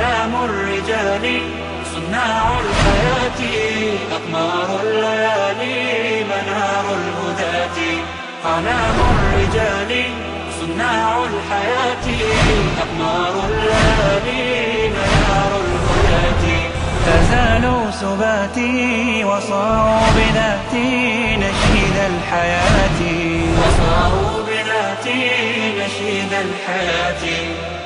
أعلام الرجال صناع الحياة أقمار الليالي منار الهداة. أعلام الرجال صناع الحياة أقمار الليالي منار الهداة. فزالوا سباتي وصاروا بذاتي نشيد الحياة. وصاروا بذاتي نشيد الحياة.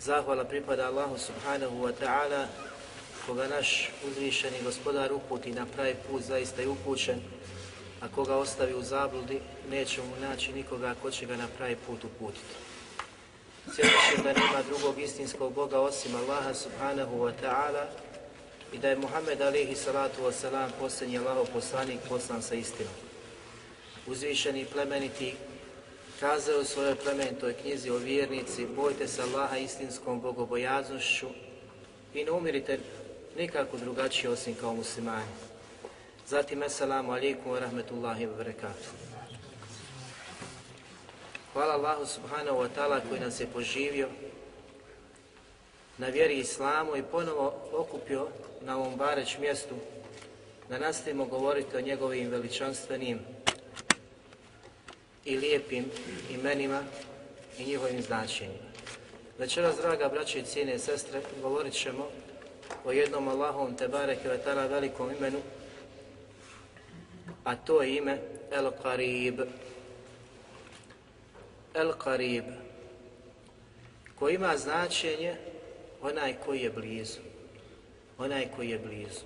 Zahvala pripada Allahu subhanahu wa ta'ala, koga naš uzvišeni gospodar uputi na pravi put, zaista je upućen, a koga ostavi u zabludi, neće mu naći nikoga ko će ga na pravi put uputiti. Svjedočim da nema drugog istinskog Boga osim Allaha subhanahu wa ta'ala i da je Muhammed alihi salatu wa salam posljednji Allahov poslanik poslan sa istinom. Uzvišeni plemeniti kazao u svojoj plemenitoj knjizi o vjernici, bojte se Allaha istinskom bogobojaznošću i ne umirite nikako drugačije osim kao muslimani. Zatim, assalamu alaikum wa rahmetullahi wa barakatuh. Hvala Allahu subhanahu wa ta'ala koji nas je poživio na vjeri Islamu i ponovo okupio na ovom bareć mjestu da nastavimo govoriti o njegovim veličanstvenim i lijepim imenima i njihovim značenjima. Večeras, draga braće i cijene sestre, govorit ćemo o jednom Allahom Tebare Kvetala velikom imenu, a to je ime El Qarib. El Qarib, koji ima značenje onaj koji je blizu. Onaj koji je blizu.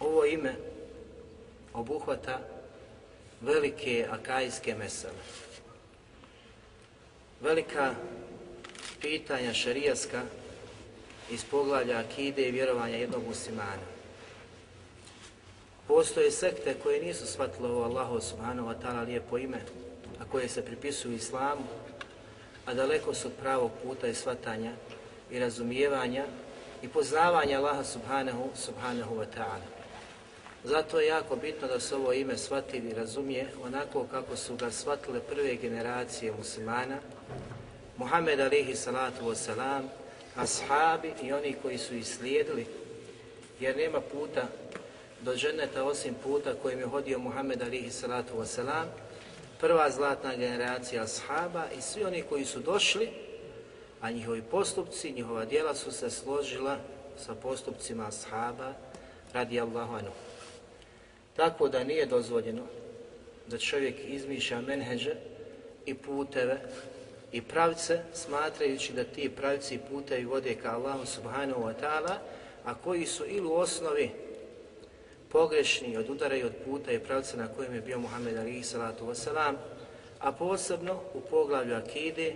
Ovo ime obuhvata velike akajske mesele. Velika pitanja šarijaska iz poglavlja akide i vjerovanja jednog muslimana. Postoje sekte koje nisu shvatile ovo Allahu subhanahu wa ta'ala lijepo ime, a koje se pripisuju islamu, a daleko su od pravog puta i shvatanja i razumijevanja i poznavanja Allaha subhanahu, subhanahu wa ta'ala. Zato je jako bitno da se ovo ime shvati i razumije onako kako su ga shvatile prve generacije muslimana, Muhammed alihi salatu wasalam, ashabi i oni koji su ih slijedili, jer nema puta do dženeta osim puta kojim je hodio Muhammed alihi salatu wasalam, prva zlatna generacija ashaba i svi oni koji su došli, a njihovi postupci, njihova djela su se složila sa postupcima ashaba radi Allahu anhu. Tako da nije dozvoljeno da čovjek izmišlja menheđe i puteve i pravce smatrajući da ti pravci i putevi vode ka Allahu subhanahu wa ta'ala, a koji su ili u osnovi pogrešni odudaraju od puta i pravca na kojem je bio Muhammed alihi salatu wasalam, a posebno u poglavlju akide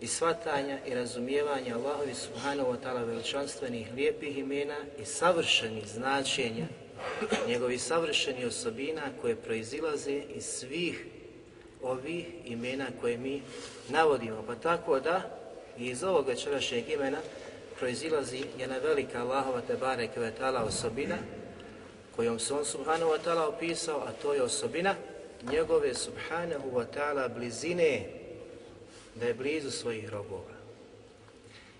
i svatanja i razumijevanja Allahovi subhanahu wa ta'ala veličanstvenih lijepih imena i savršenih značenja njegovi savršeni osobina koje proizilaze iz svih ovih imena koje mi navodimo. Pa tako da iz ovog večerašnjeg imena proizilazi jedna velika Allahova Tebare Kvetala osobina kojom se on Subhanahu wa ta'ala opisao, a to je osobina njegove Subhanahu wa ta'ala blizine da je blizu svojih robova.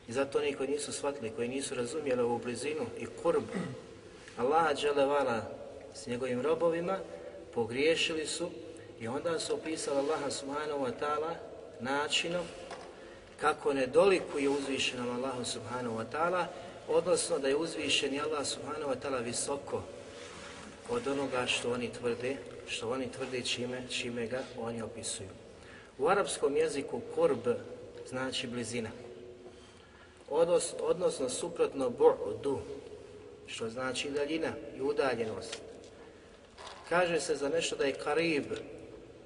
I zato oni koji nisu shvatili, koji nisu razumjeli ovu blizinu i kurbu Allaha dželevala s njegovim robovima, pogriješili su i onda su opisali Allaha subhanahu wa ta'ala načinom kako ne dolikuje uzvišenom Allahu subhanahu wa ta'ala odnosno da je uzvišen Allah subhanahu wa ta'ala visoko od onoga što oni tvrde, što oni tvrde čime, čime ga oni opisuju. U arapskom jeziku korb znači blizina. Odnos, odnosno suprotno bu'du, što znači daljina i udaljenost. Kaže se za nešto da je karib,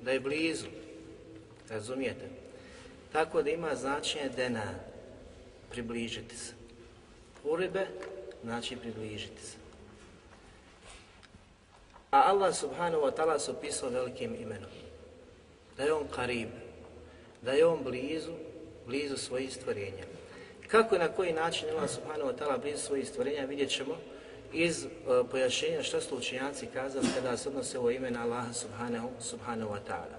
da je blizu. Razumijete? Tako da ima značenje dena, približiti se. Uribe znači približiti se. A Allah subhanahu wa ta'ala se opisao velikim imenom. Da je on karib, da je on blizu, blizu svojih stvorenja. Kako i na koji način Allah subhanahu wa ta'ala blizu svojih stvorenja vidjet ćemo iz e, uh, pojašenja što su učenjaci kazali kada se odnose ovo ime na Allaha subhanahu, subhanahu wa ta'ala.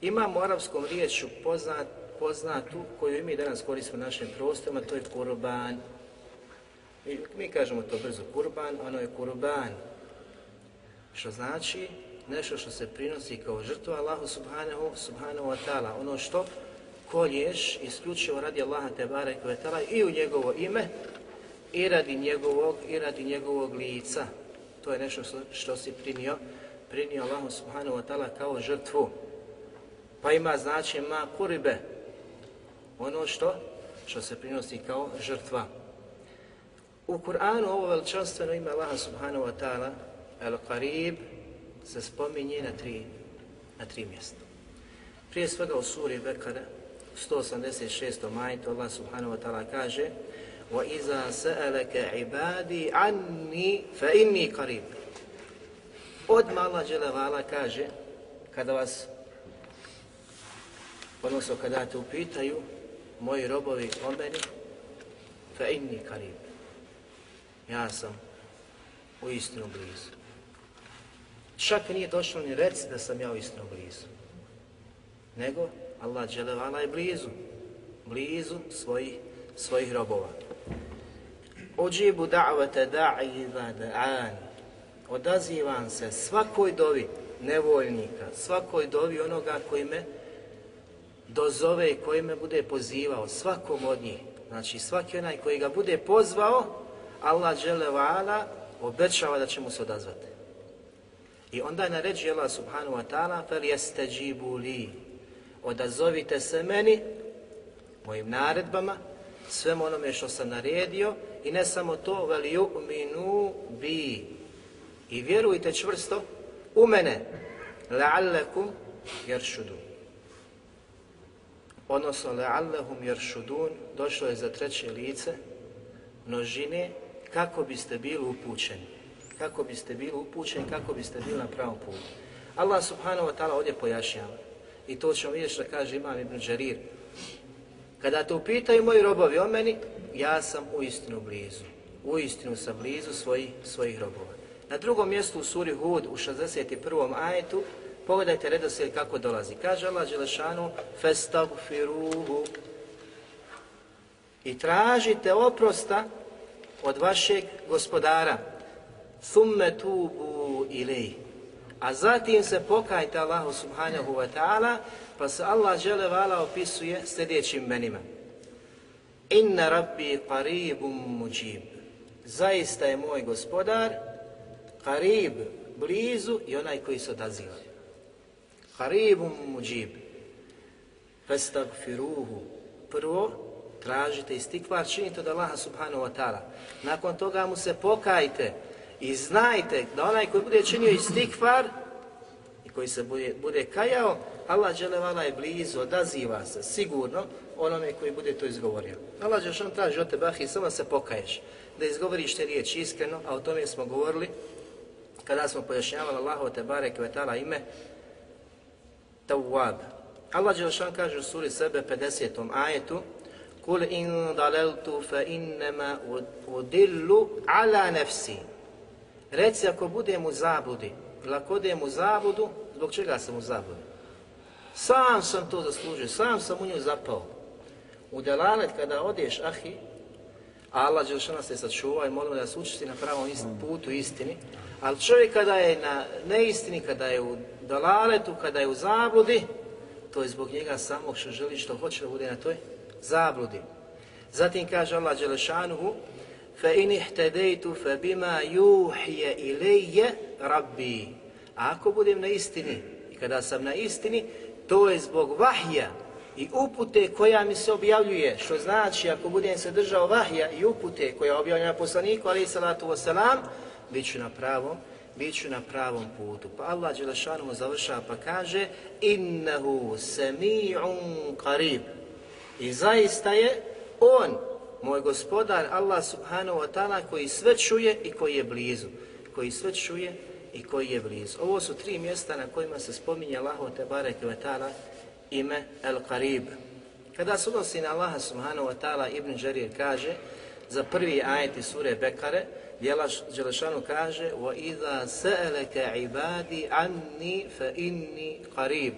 Imamo u arapskom riječu poznat, poznatu koju mi danas koristimo u našim prostorima, to je kurban. Mi, mi kažemo to brzo kurban, ono je kurban. Što znači nešto što se prinosi kao žrtva Allahu subhanahu, subhanahu wa ta'ala. Ono što kolješ isključivo radi Allaha te barek ve ta'ala i u njegovo ime i radi njegovog i radi njegovog lica. To je nešto što, što si prinio, prinio Allahu subhanahu wa ta'ala kao žrtvu. Pa ima znači ma kuribe, ono što što se prinosi kao žrtva. U Kur'anu ovo veličanstveno ime Allaha subhanahu wa ta'ala El-Qarib se spominje na tri, na tri mjesta. Prije svega u suri Bekara, 186. majtu, Allah subhanahu wa ta'ala kaže وَإِذَا سَأَلَكَ عِبَادِي عَنِّي فَإِنِّي قَرِيبٌ Odmah Allah Đelevala kaže, kada vas, odnosno kada te upitaju, moji robovi o meni, فَإِنِّي قَرِيبٌ Ja sam u istinu blizu. Čak nije došlo ni reci da sam ja u istinu blizu. Nego Allah dželevala je blizu. Blizu svojih, svojih robova. Uđibu da'vata da'i da'an. Odazivam se svakoj dovi nevoljnika, svakoj dovi onoga koji me dozove i koji me bude pozivao, svakom od njih. Znači svaki onaj koji ga bude pozvao, Allah dželevala obećava da će mu se odazvati. I onda naređuje Allah subhanahu wa ta'ala fel jeste džibu li odazovite se meni mojim naredbama svem onome što sam naredio i ne samo to veli u'minu bi i vjerujte čvrsto u mene la'allakum jeršudun. odnosno la'allahum jeršudun došlo je za treće lice množine kako biste bili upućeni. Kako biste bili upućeni, kako biste bili na pravom putu. Allah subhanahu wa ta'ala ovdje pojašnjava. I to ćemo vidjeti što kaže Imam Ibn Đarir. Kada te upitaju moji robovi o meni, ja sam u istinu blizu. U istinu sam blizu svojih, svojih robova. Na drugom mjestu u suri Hud, u 61. ajetu, pogledajte redoslijed kako dolazi. Kaže Allah Đelešanu, festagfiruhu i tražite oprosta od vašeg gospodara. Thumme tubu ilej. A zatim se pokajte Allahu subhanahu wa ta'ala, pa se Allah žele vala opisuje sljedećim menima. Inna rabbi qaribum muđib. Zaista je moj gospodar, qarib, blizu i onaj koji se odaziva. Qaribum muđib. Festagfiruhu. Prvo, tražite istikvar, činite od Allaha subhanahu wa ta'ala. Nakon toga mu se pokajte i znajte da onaj koji bude činio istikvar i koji se bude, bude kajao, Allah dželevala je blizu, odaziva se sigurno onome koji bude to izgovorio. Allah dželešan traži od tebe, ahi, samo se pokaješ, da izgovoriš te riječi iskreno, a o tome smo govorili kada smo pojašnjavali Allahu te barek ve ime Tawwab. Allah dželešan kaže u suri sebe 50. ajetu Kul in daleltu fa innama udillu ala nafsi. Reci ako budem u zabludi, ili ako odem u zabludu, zbog čega sam u zabludi? Sam sam to zaslužio, sam sam u nju zapao. U delalet kada odeš, ahi, Allah Đelšana se sačuva i molimo da se učisti na pravom ist, putu istini, ali čovjek kada je na neistini, kada je u dalaletu, kada je u zabludi, to je zbog njega samog što želi, što hoće da bude na toj zabludi. Zatim kaže Allah Đelešanuhu, fa in ihtadaytu fa bima yuhiya ilayya rabbi. A ako budem na istini i kada sam na istini, to je zbog vahja i upute koja mi se objavljuje, što znači ako budem se držao vahja i upute koja je objavljena poslaniku, ali i salatu wasalam, bit ću na pravom, bit ću na pravom putu. Pa Allah Đelešanu završava pa kaže innahu sami'un qarib. I zaista je on, moj gospodar, Allah subhanahu wa ta'ala, koji sve čuje i koji je blizu. Koji sve čuje i koji je blizu. Ovo su tri mjesta na kojima se spominje Allah te barek wa ta'ala ime El Qarib. Kada se odnosi na Allaha subhanahu wa ta'ala, Ibn Đarir kaže, za prvi ajeti sure Bekare, Jela Đelešanu kaže وَإِذَا سَأَلَكَ عِبَادِ عَنِّي فَإِنِّي قَرِيبٌ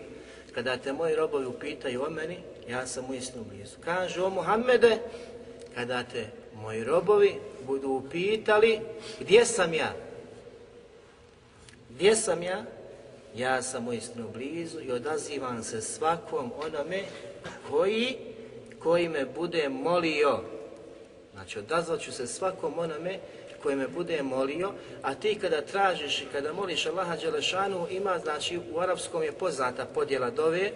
Kada te moji robovi upitaju o meni, ja sam u istinu blizu. Kaže o Muhammede, kada te moji robovi budu upitali gdje sam ja? Gdje sam ja? Ja sam u blizu i odazivam se svakom onome koji, koji me bude molio. Znači odazvat se svakom onome koji me bude molio, a ti kada tražiš i kada moliš Allaha Đelešanu, ima, znači, u arapskom je poznata podjela dove,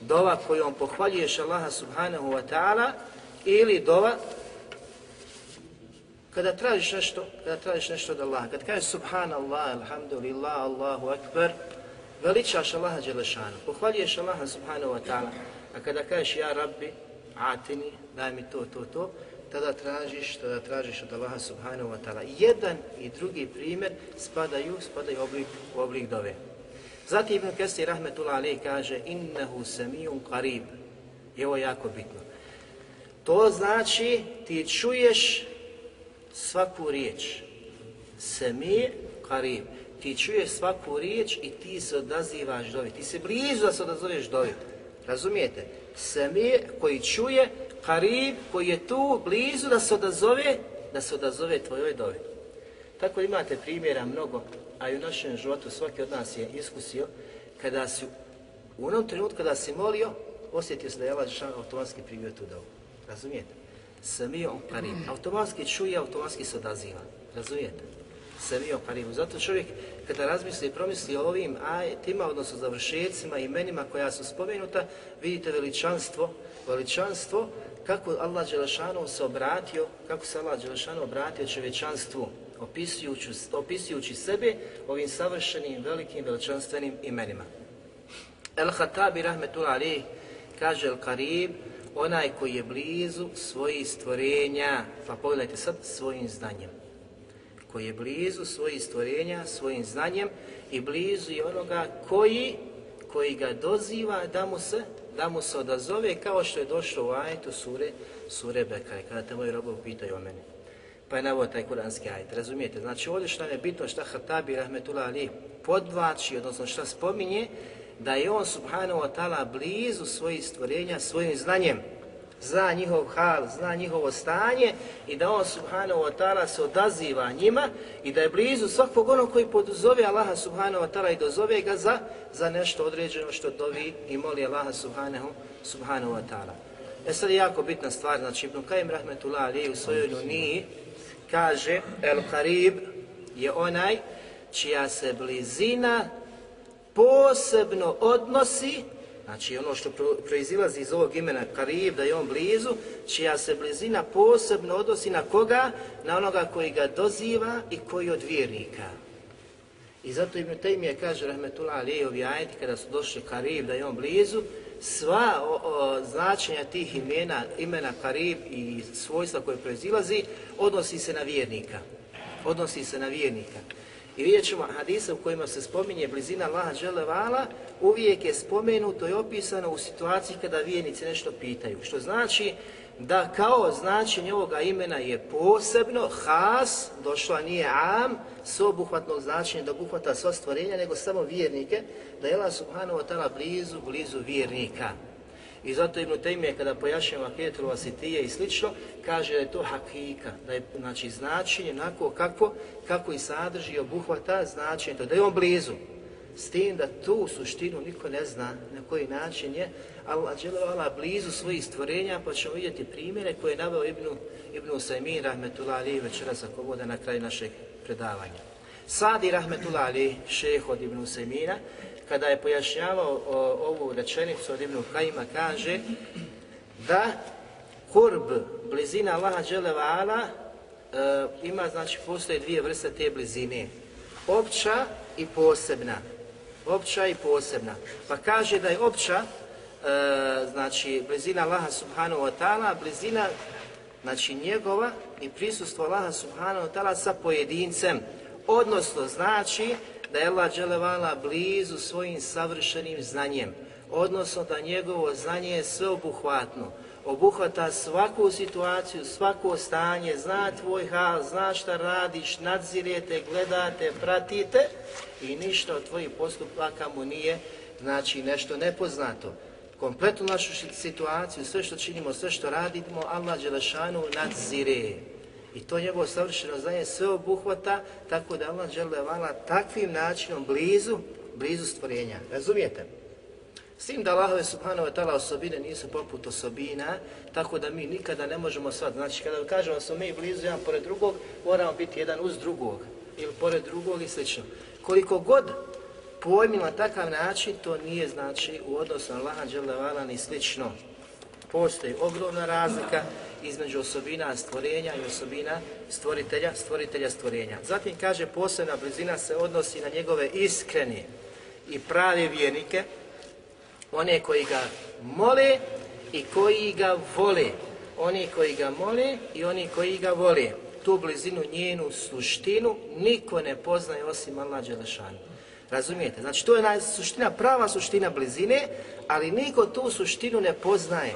dova kojom pohvaljuješ Allaha Subhanahu wa ta'ala, ili dova kada tražiš nešto, kada tražiš nešto od Allaha, kad kažeš Subhanallah, Alhamdulillah, Allahu Akbar, veličaš Allaha Đelešanu, pohvaljuješ Allaha Subhanahu wa ta'ala, a kada kažeš Ja Rabbi, Atini, daj mi to, to, to, tada tražiš, tada tražiš od Allaha subhanahu wa ta'ala. Jedan i drugi primjer spadaju, spadaju u oblik, u oblik dove. Zatim Ibn Kesir Rahmetullah Ali kaže innehu samijun qarib. I ovo je jako bitno. To znači ti čuješ svaku riječ. Sami karim. Ti čuješ svaku riječ i ti se odazivaš dovi. Ti se blizu da se odazoveš dovi. Razumijete? Sami koji čuje Karib koji je tu blizu da se odazove, da se odazove tvojoj dovi. Tako imate primjera mnogo, a i u našem životu svaki od nas je iskusio, kada si u onom trenutku kada si molio, osjetio se da je Allah automatski primio tu dovu. Razumijete? Samio karim. Automatski čuje, automatski se odaziva. Razumijete? Samio karim. Zato čovjek kada razmisli i promisli o ovim ajetima, odnosno završecima, imenima koja su spomenuta, vidite veličanstvo, veličanstvo kako Allah Đelešanu se obratio, kako se Allah Đelešanu obratio čovječanstvu, opisujući, opisujući sebe ovim savršenim, velikim, veličanstvenim imenima. El Hatabi rahmetul Ali kaže El Karib, onaj koji je blizu svojih stvorenja, pa pogledajte sad svojim znanjem, koji je blizu svojih stvorenja, svojim znanjem i blizu je onoga koji, koji ga doziva da mu se da mu se odazove kao što je došlo u ajetu sure, sure Bekaj, kada te moji robovi pitaju o meni. Pa je navod taj kuranski ajet, razumijete? Znači ovdje što je bitno šta Hatabi Rahmetullah Ali podvlači, odnosno šta spominje, da je on subhanahu wa ta'ala blizu svojih stvorenja svojim znanjem zna njihov hal, zna njihovo stanje i da on subhanahu wa ta'ala se odaziva njima i da je blizu svakog onog koji poduzove Allaha subhanahu wa ta'ala i dozove ga za, za nešto određeno što dovi i moli Allaha subhanahu, subhanahu wa ta'ala. E sad je jako bitna stvar, znači Ibn Kajim Rahmetullah Ali u svojoj luniji kaže El Karib je onaj čija se blizina posebno odnosi Znači ono što proizilazi iz ovog imena Karib, da je on blizu, čija se blizina posebno odnosi na koga? Na onoga koji ga doziva i koji od vjernika. I zato Ibn Taymije kaže, rahmetullah ali ovi ajeti, kada su došli Karib, da je on blizu, sva o, o, značenja tih imena, imena Karib i svojstva koje proizilazi, odnosi se na vjernika. Odnosi se na vjernika. I vidjet ćemo hadisa u kojima se spominje blizina Allaha Đelevala, uvijek je spomenuto i opisano u situaciji kada vijenici nešto pitaju. Što znači da kao značenje ovoga imena je posebno, has, došla nije am, obuhvatnog značenja da obuhvata sva stvorenja, nego samo vjernike, da je Allah subhanahu wa ta'ala blizu, blizu vjernika. I zato Ibn Taymije kada pojašnjava Akidetul Vasitije i slično, kaže da je to hakika, da je znači, značenje onako kako, kako i sadrži obuhvata značenje, to da je on blizu. S tim da tu suštinu niko ne zna na koji način je Allah dželovala blizu svojih stvorenja, pa ćemo vidjeti primjere koje je naveo Ibnu, Ibnu Sajmin, rahmetullah Ali, večeras ako bude na kraju našeg predavanja. Sadi, rahmetullah Ali, šeh od Ibnu Sajmina, kada je pojašnjavao o, ovu rečenicu od Ibnu Kajima, kaže da kurb, blizina Allaha Đelevala, e, ima, znači, postoje dvije vrste te blizine. Opća i posebna. Opća i posebna. Pa kaže da je opća, e, znači, blizina Allaha subhanahu wa ta'ala, blizina, znači, njegova i prisustvo Allaha subhanahu wa ta'ala sa pojedincem. Odnosno, znači, da je Allah dželevala blizu svojim savršenim znanjem, odnosno da njegovo znanje je sveobuhvatno, obuhvata svaku situaciju, svako stanje, zna tvoj hal, zna šta radiš, nadzirete, gledate, pratite i ništa od tvojih postupaka mu nije znači nešto nepoznato. Kompletnu našu situaciju, sve što činimo, sve što radimo, Allah Đelešanu nadzire. I to njegovo savršeno znanje sve obuhvata, tako da Allah Đelevala takvim načinom blizu, blizu stvorenja. Razumijete? S tim da Allahove subhanahu wa ta'ala osobine nisu poput osobina, tako da mi nikada ne možemo sad, Znači, kada kažemo da smo mi blizu jedan pored drugog, moramo biti jedan uz drugog ili pored drugog i slično. Koliko god pojmi na takav način, to nije znači u odnosu na Allaha dželevala ni slično. Postoji ogromna razlika između osobina stvorenja i osobina stvoritelja, stvoritelja stvorenja. Zatim kaže posebna blizina se odnosi na njegove iskrene i prave vjernike, one koji ga mole i koji ga vole. Oni koji ga mole i oni koji ga vole. Tu blizinu, njenu suštinu, niko ne poznaje osim Allah Đelešanu. Razumijete? Znači, to je suština, prava suština blizine, ali niko tu suštinu ne poznaje.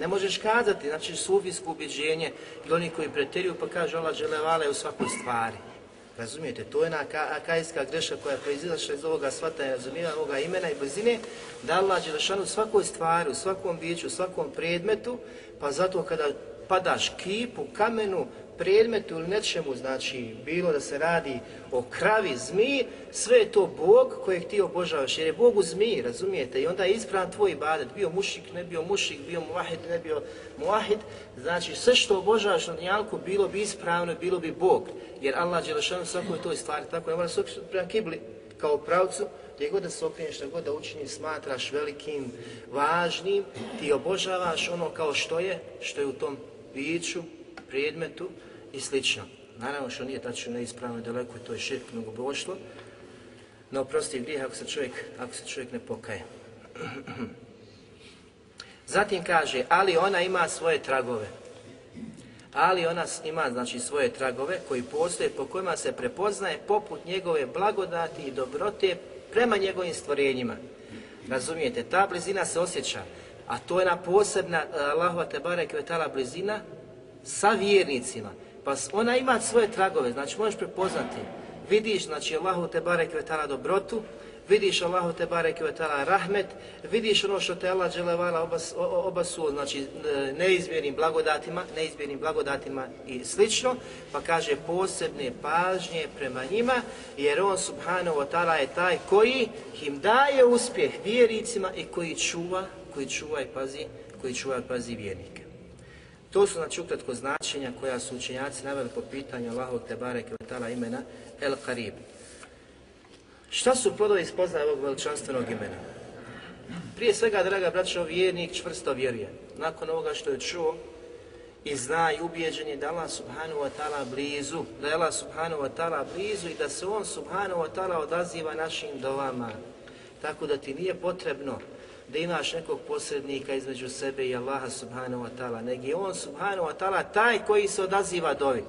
Ne možeš kazati, znači, sufijsko ubjeđenje i oni koji preteriju pa kaže Allah Đelevale u svakoj stvari. Razumijete, to je ona akajska greška koja je proizilašla iz ovoga shvatanja razumijeva ovoga imena i blizine, da Allah Đelešanu u svakoj stvari, u svakom biću, u svakom predmetu, pa zato kada padaš kipu, kamenu, predmetu ili nečemu, znači bilo da se radi o kravi, zmi, sve je to Bog kojeg ti obožavaš, jer je Bog u zmi, razumijete, i onda je ispravan tvoj ibadet, bio mušik, ne bio mušik, bio muahid, ne bio muahid, znači sve što obožavaš na dnjalku bilo bi ispravno, bilo bi Bog, jer Allah Đelešanu svakoj toj stvari, tako ne mora se prema kibli kao pravcu, gdje god da se okreneš, šta god da učini, smatraš velikim, važnim, ti obožavaš ono kao što je, što je u tom biću, predmetu, i slično. Naravno što nije tačno neispravno i daleko to je širk mnogo boštvo, no prosti grijeh ako se čovjek, ako se čovjek ne pokaje. Zatim kaže, ali ona ima svoje tragove. Ali ona ima znači svoje tragove koji postoje po kojima se prepoznaje poput njegove blagodati i dobrote prema njegovim stvorenjima. Razumijete, ta blizina se osjeća, a to je na posebna eh, Allahova Tebare Kvetala blizina sa vjernicima. Pa ona ima svoje tragove, znači možeš prepoznati. Vidiš, znači, Allahu te barek vetala dobrotu, vidiš Allahu te barek vetala rahmet, vidiš ono što te Allah dželevala obas, obasu, znači, e, neizmjernim blagodatima, neizmjernim blagodatima i slično, pa kaže posebne pažnje prema njima, jer on, subhanahu wa ta'ala, je taj koji im daje uspjeh vjericima i koji čuva, koji čuva i pazi, koji čuva i pazi vjernika. To su znači ukratko značenja koja su učenjaci naveli po pitanju Allahovog Tebare Kvetala imena El Karib. Šta su plodovi spoznaje ovog veličanstvenog imena? Prije svega, draga braćo, vjernik čvrsto vjeruje. Nakon ovoga što je čuo i zna i ubijeđen je da Allah subhanahu wa ta'ala blizu, da je Allah subhanahu wa ta'ala blizu i da se On subhanahu wa ta'ala odaziva našim dovama. Tako da ti nije potrebno da imaš nekog posrednika između sebe i Allaha subhanahu wa ta'ala, nego je on subhanahu wa ta'ala taj koji se odaziva dovi.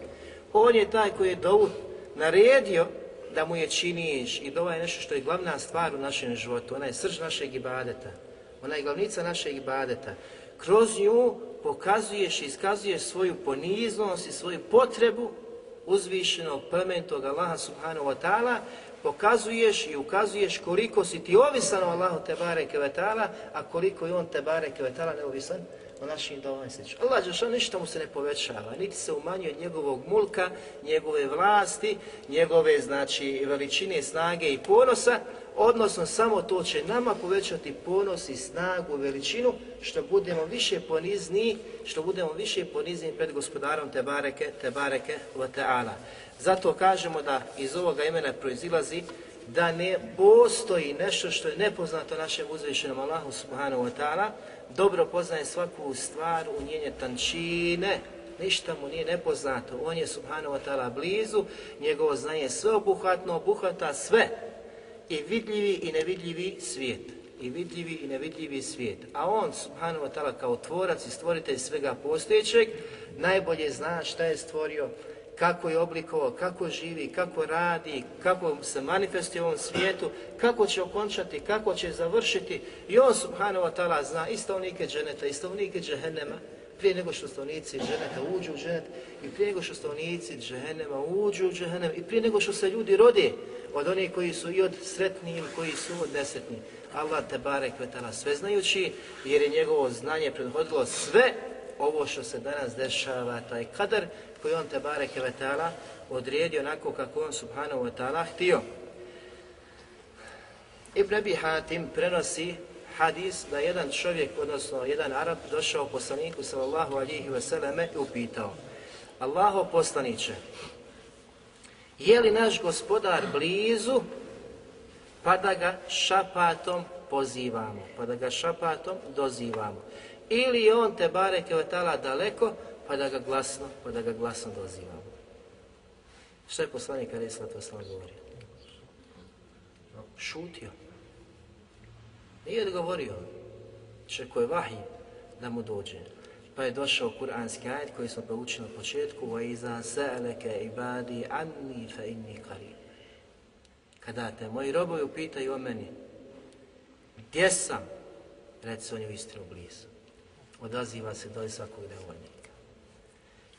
On je taj koji je dovu naredio da mu je činiš i dova je nešto što je glavna stvar u našem životu, ona je srž našeg ibadeta, ona je glavnica našeg ibadeta. Kroz nju pokazuješ i iskazuješ svoju poniznost i svoju potrebu uzvišenog plementog Allaha subhanahu wa ta'ala pokazuješ i ukazuješ koliko si ti ovisan o Allahu te bareke a koliko je on te bareke neovisan o našim dovama i. Allah Đelešanu ništa mu se ne povećava, niti se umanjuje od njegovog mulka, njegove vlasti, njegove znači veličine, snage i ponosa, odnosno samo to će nama povećati ponos i snagu, veličinu, što budemo više ponizni, što budemo više ponizni pred gospodarom Tebareke, Tebareke wa ta'ala. Zato kažemo da iz ovoga imena proizilazi da ne postoji nešto što je nepoznato našem uzvišenom Allahu subhanahu wa ta'ala, dobro poznaje svaku stvar u njenje tančine, ništa mu nije nepoznato, on je subhanahu wa ta'ala blizu, njegovo znanje sve obuhvatno, obuhvata sve, i vidljivi i nevidljivi svijet. I vidljivi i nevidljivi svijet. A on, subhanahu wa ta'ala, kao tvorac i stvoritelj svega postojećeg, najbolje zna šta je stvorio, kako je oblikovao, kako živi, kako radi, kako se manifestuje u ovom svijetu, kako će okončati, kako će završiti. I on, subhanahu wa ta'ala, zna i stavnike dženeta, i stavnike džehennema, prije nego što stavnici dženeta uđu u dženet, i prije nego što stavnici džehennema uđu u džehennem, i prije nego što se ljudi rode, od onih koji su i od sretni ili koji su od nesretni. Allah te barek vetala sve znajući, jer je njegovo znanje predhodilo sve ovo što se danas dešava, taj kadar koji on te barek vetala odredio onako kako on subhanahu wa ta'ala htio. Ibn Abi Hatim prenosi hadis da jedan čovjek, odnosno jedan Arab, došao poslaniku sallallahu alihi wasallam i upitao Allaho poslaniće, je li naš gospodar blizu pa da ga šapatom pozivamo, pa da ga šapatom dozivamo Ili je on te bare kevetala daleko pa da ga glasno, pa da ga glasno dozivamo. Šta je poslanik Ali Islata Oslam govorio? Šutio. Nije odgovorio. Čeko je vahij da mu dođe. Pa je došao kuranski ajet koji smo proučili na početku وَإِذَا سَأَلَكَ عِبَادِي عَنِّي فَإِنِّي قَرِيبٌ Kada te moji robovi upitaju o meni, gdje sam, reci on je u istinu blizu. Odaziva se do svakog nevoljnika.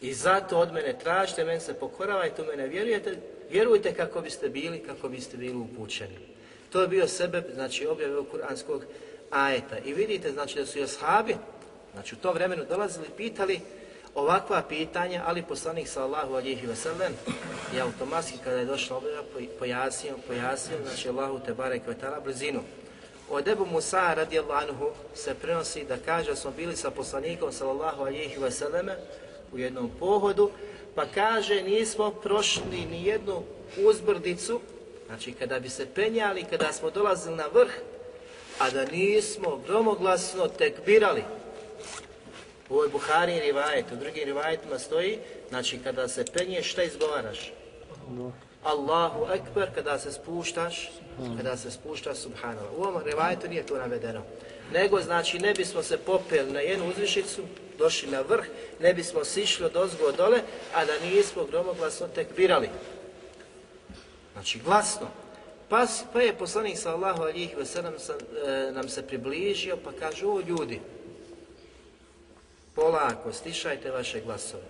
I zato od mene tražite, meni se pokoravajte, u mene vjerujete, vjerujte kako biste bili, kako biste bili upućeni. To je bio sebe, znači objave u kuranskog ajeta. I vidite, znači da su i ashabi, Znači u to vremenu dolazili pitali ovakva pitanja, ali poslanik sallahu alihi wasallam je automatski kada je došla objava pojasnio, pojasnio, znači Allahu te barek vetala brzinu. Od Ebu Musa radijallahu anhu se prenosi da kaže smo bili sa poslanikom sallallahu alihi vseleme u jednom pohodu, pa kaže nismo prošli ni jednu uzbrdicu, znači kada bi se penjali, kada smo dolazili na vrh, a da nismo gromoglasno tekbirali, U ovoj Buhari rivajet, u drugim rivajetima stoji, znači kada se penješ, šta izgovaraš? Ono. Allahu Ekber, kada se spuštaš, kada se spuštaš, subhanallah. U ovom rivajetu nije to navedeno. Nego, znači, ne bismo se popeli na jednu uzvišicu, došli na vrh, ne bismo sišli od ozgo dole, a da nismo gromoglasno tekbirali. Znači, glasno. Pa, pa je poslanik sallahu alihi wasallam e, nam se približio, pa kaže, o ljudi, polako, stišajte vaše glasove.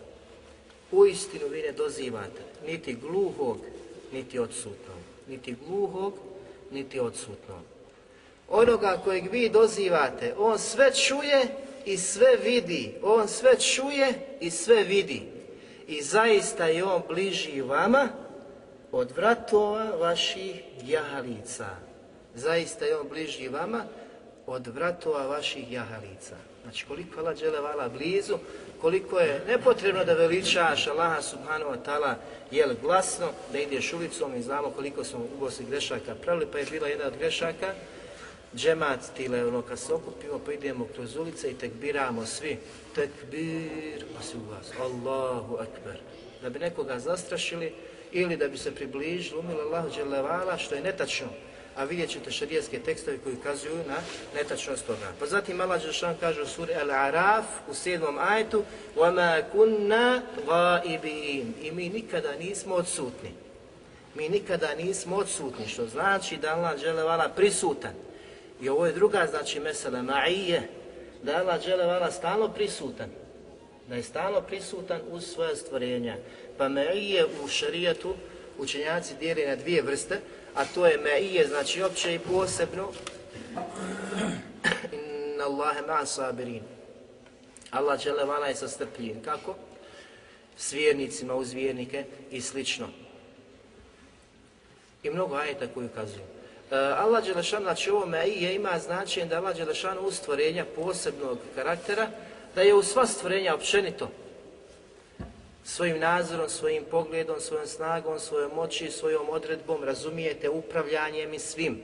U istinu vi ne dozivate niti gluhog, niti odsutnog. Niti gluhog, niti odsutnog. Onoga kojeg vi dozivate, on sve čuje i sve vidi. On sve čuje i sve vidi. I zaista je on bliži vama od vratova vaših jahalica. Zaista je on bliži vama od vratova vaših jahalica. Znači koliko Allah dželevala blizu, koliko je nepotrebno da veličaš Allaha subhanahu wa ta'ala jel glasno, da ideš ulicom i znamo koliko smo u Bosni grešaka pravili, pa je bila jedna od grešaka, džemat tile, ono kad se okupimo pa idemo kroz ulice i tekbiramo svi, tekbir, pa si u vas, Allahu akbar, da bi nekoga zastrašili ili da bi se približili, umili Allahu dželevala, što je netačno, a vidjet ćete šarijetske tekstove koji ukazuju na netačnost toga. Pa zatim Allah Žešan kaže u suri Al-Araf u sedmom ajetu وَمَا كُنَّا غَائِبِينَ I mi nikada nismo odsutni. Mi nikada nismo odsutni, što znači da Allah Želevala prisutan. I ovo je druga, znači mesela ma'ije, da Allah Želevala stalno prisutan. Da je stalno prisutan uz svoje stvorenja. Pa ma'ije u šarijetu učenjaci dijeli na dvije vrste, a to je me'ije, znači opće i posebno, inna Allahe ma'a sabirin. Allah dželevala je sa strpljen. Kako? S vjernicima uz vjernike i slično. I mnogo ajeta koji ukazuju. Uh, Allah Đelešan, znači ovo meije ima značenje da Allah Đelešan u stvorenja posebnog karaktera, da je u sva stvorenja općenito svojim nazorom, svojim pogledom, svojom snagom, svojom moći, svojom odredbom, razumijete, upravljanjem i svim.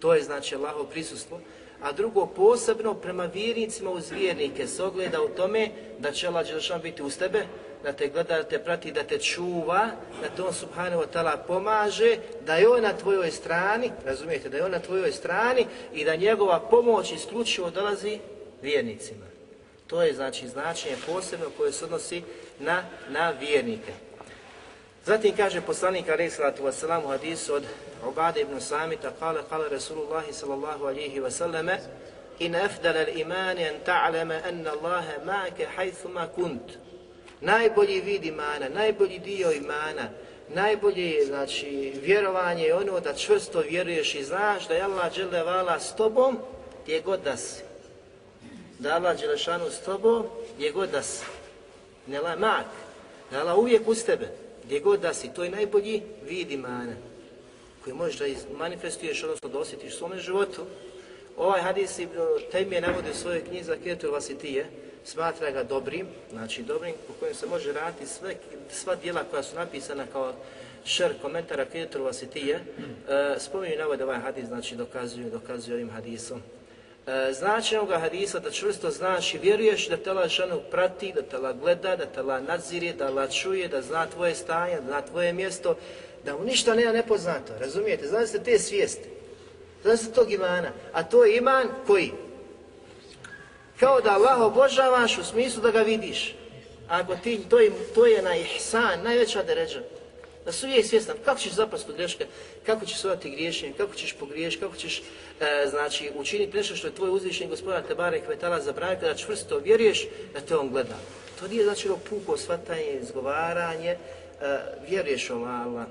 To je znači Allaho prisustvo. A drugo, posebno prema vjernicima uz vjernike se ogleda u tome da će Allah Đelšan biti uz tebe, da te gleda, da te prati, da te čuva, da te on subhanahu wa ta'ala pomaže, da je on na tvojoj strani, razumijete, da je on na tvojoj strani i da njegova pomoć isključivo dolazi vjernicima. To je znači značenje posebno koje se odnosi na, na vjernike. Zatim kaže poslanik alaih sallatu wasalam u hadisu od Ubade ibn Samita, kale, kale Rasulullahi sallallahu alihi wasallame, in afdal al iman an ta'lama anna Allahe ma'ake hajthuma kunt. Najbolji vid imana, najbolji dio imana, najbolje znači, vjerovanje je ono da čvrsto vjeruješ i znaš da je Allah dželevala s tobom gdje god da si. Da Allah Đelešanu s tobom gdje god da si. Ne la mak. Da Allah uvijek uz tebe. Gdje god da si. To je najbolji vid imana koji možeš da manifestuješ, odnosno da osjetiš u svome životu. Ovaj hadis Ibn Taymiye navodi u svojoj knjizi za Vasitije, smatra ga dobrim, znači dobrim po kojem se može raditi sve, sva dijela koja su napisana kao šer komentara Ketul Vasitije, e, spominju navode ovaj hadis, znači dokazuju, dokazuju ovim hadisom. E, značaj ovoga hadisa da čvrsto znaš i vjeruješ da te Allah šanu prati, da te Allah gleda, da te Allah nadzire, da Allah čuje, da zna tvoje stanje, da zna tvoje mjesto, da mu ništa nema nepoznato, razumijete? Znači se te svijesti, znači se tog imana, a to je iman koji? Kao da Allah obožavaš u smislu da ga vidiš. Ako ti, to je, to je na ihsan, najveća deređa. Da su uvijek svjestan kako ćeš zapast u greške, kako ćeš svojati griješenje, kako ćeš pogriješiti, kako ćeš e, znači, učiniti nešto što je tvoj uzvišenje gospodar Tebare Kvetala zabranio kada čvrsto vjeruješ da te on gleda. To nije znači ono puko svatanje, izgovaranje, e, vjeruješ o Allah,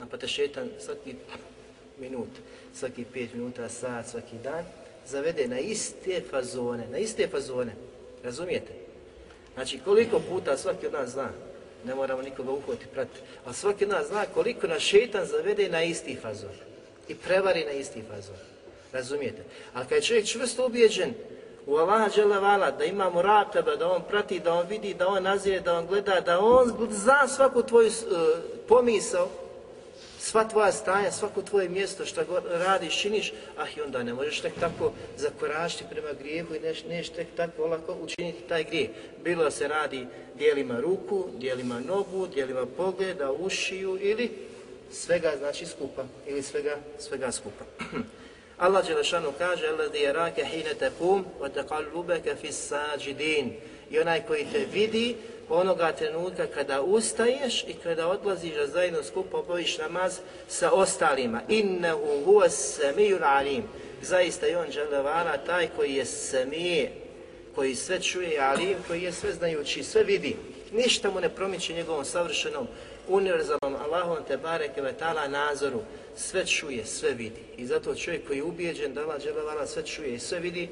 a pa te šetan svaki minut, svaki pet minuta, sat, svaki dan, zavede na iste fazone, na iste fazone, razumijete? Znači koliko puta svaki od nas zna, ne moramo nikoga uhvati pratiti, ali svaki nas zna koliko nas šetan zavede na isti fazon. I prevari na isti fazon, razumijete? Ali kad je čovjek čvrsto ubijeđen u Allaha dželevala, da imamo rataba, da on prati, da on vidi, da on nazire, da on gleda, da on zna svaku tvoju uh, pomisao, sva tvoja stanja, svako tvoje mjesto, što radiš, činiš, ah i onda ne možeš tek tako zakorašiti prema grijehu i neš, neš tek tako lako učiniti taj grijeh. Bilo se radi dijelima ruku, dijelima nogu, dijelima pogleda, ušiju ili svega znači skupa, ili svega, svega skupa. Allah Đelešanu kaže, Alladhi yaraka hina taqum wa taqallubaka fi sajidin. I onaj koji te vidi onoga trenutka kada ustaješ i kada odlaziš da zajedno skupo obaviš namaz sa ostalima. Innehu huwa samiyul alim. Zaista je on dželevala taj koji je samije, koji sve čuje, alim, koji je sve znajući, sve vidi. Ništa mu ne promiče njegovom savršenom, univerzalnom Allahom te bareke vetala nazoru. Sve čuje, sve vidi. I zato čovjek koji je ubijeđen da Allah dželevala sve čuje i sve vidi,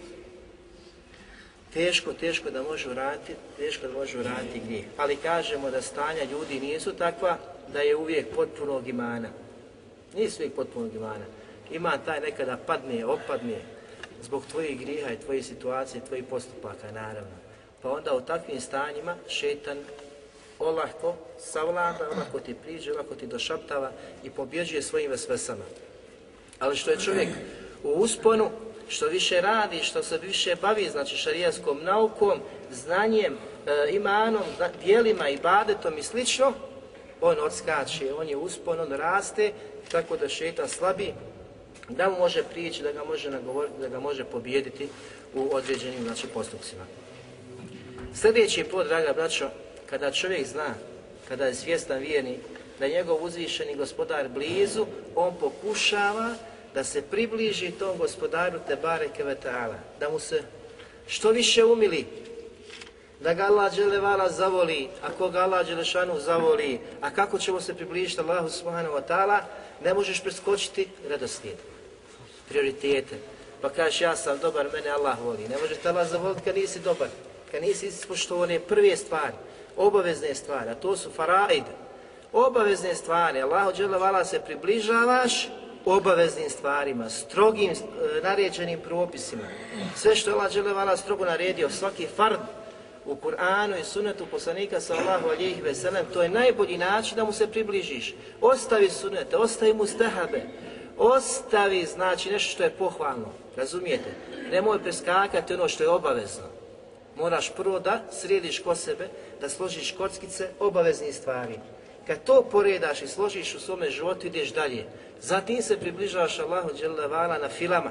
teško, teško da može uraditi, teško da može uraditi grijeh. Ali kažemo da stanja ljudi nisu takva da je uvijek potpunog imana. Nisu uvijek potpunog imana. Ima taj nekada padne, opadne, zbog tvojih griha i tvoje situacije, tvojih postupaka, naravno. Pa onda u takvim stanjima šetan olahko savlada, olahko ti priđe, olahko ti došaptava i pobjeđuje svojim vesvesama. Ali što je čovjek u usponu, što više radi, što se više bavi, znači šarijaskom naukom, znanjem, e, imanom, dijelima, ibadetom i slično, on odskače, on je uspon, on raste, tako da šeta slabi, da mu može prijeći, da ga može nagovoriti, da ga može pobijediti u određenim znači, postupcima. Sljedeći put, draga braćo, kada čovjek zna, kada je svjestan vjerni, da je njegov uzvišeni gospodar blizu, on pokušava da se približi tom gospodaru te bareke vetala, da mu se što više umili, da ga Allah dželevala zavoli, a koga Allah dželešanu zavoli, a kako ćemo se približiti Allahu subhanahu wa ta'ala, ne možeš preskočiti redoslijed, prioritete. Pa kažeš ja sam dobar, mene Allah voli. Ne možeš te Allah zavoliti kad nisi dobar. kad nisi ispoštovao one prve stvari, obavezne stvari, a to su faraid, obavezne stvari, Allahu dželevala se približavaš obaveznim stvarima, strogim e, naređenim propisima. Sve što je Allah Đelevala strogo naredio, svaki fard u Kur'anu i sunetu poslanika sallahu alijih veselem, to je najbolji način da mu se približiš. Ostavi sunete, ostavi mu stehabe, ostavi znači nešto što je pohvalno, razumijete? Nemoj preskakati ono što je obavezno. Moraš prvo da središ ko sebe, da složiš kockice obaveznih stvari. Kad to poredaš i složiš u svome životu, ideš dalje. Zatim se približavaš Allahu dželevala na filama.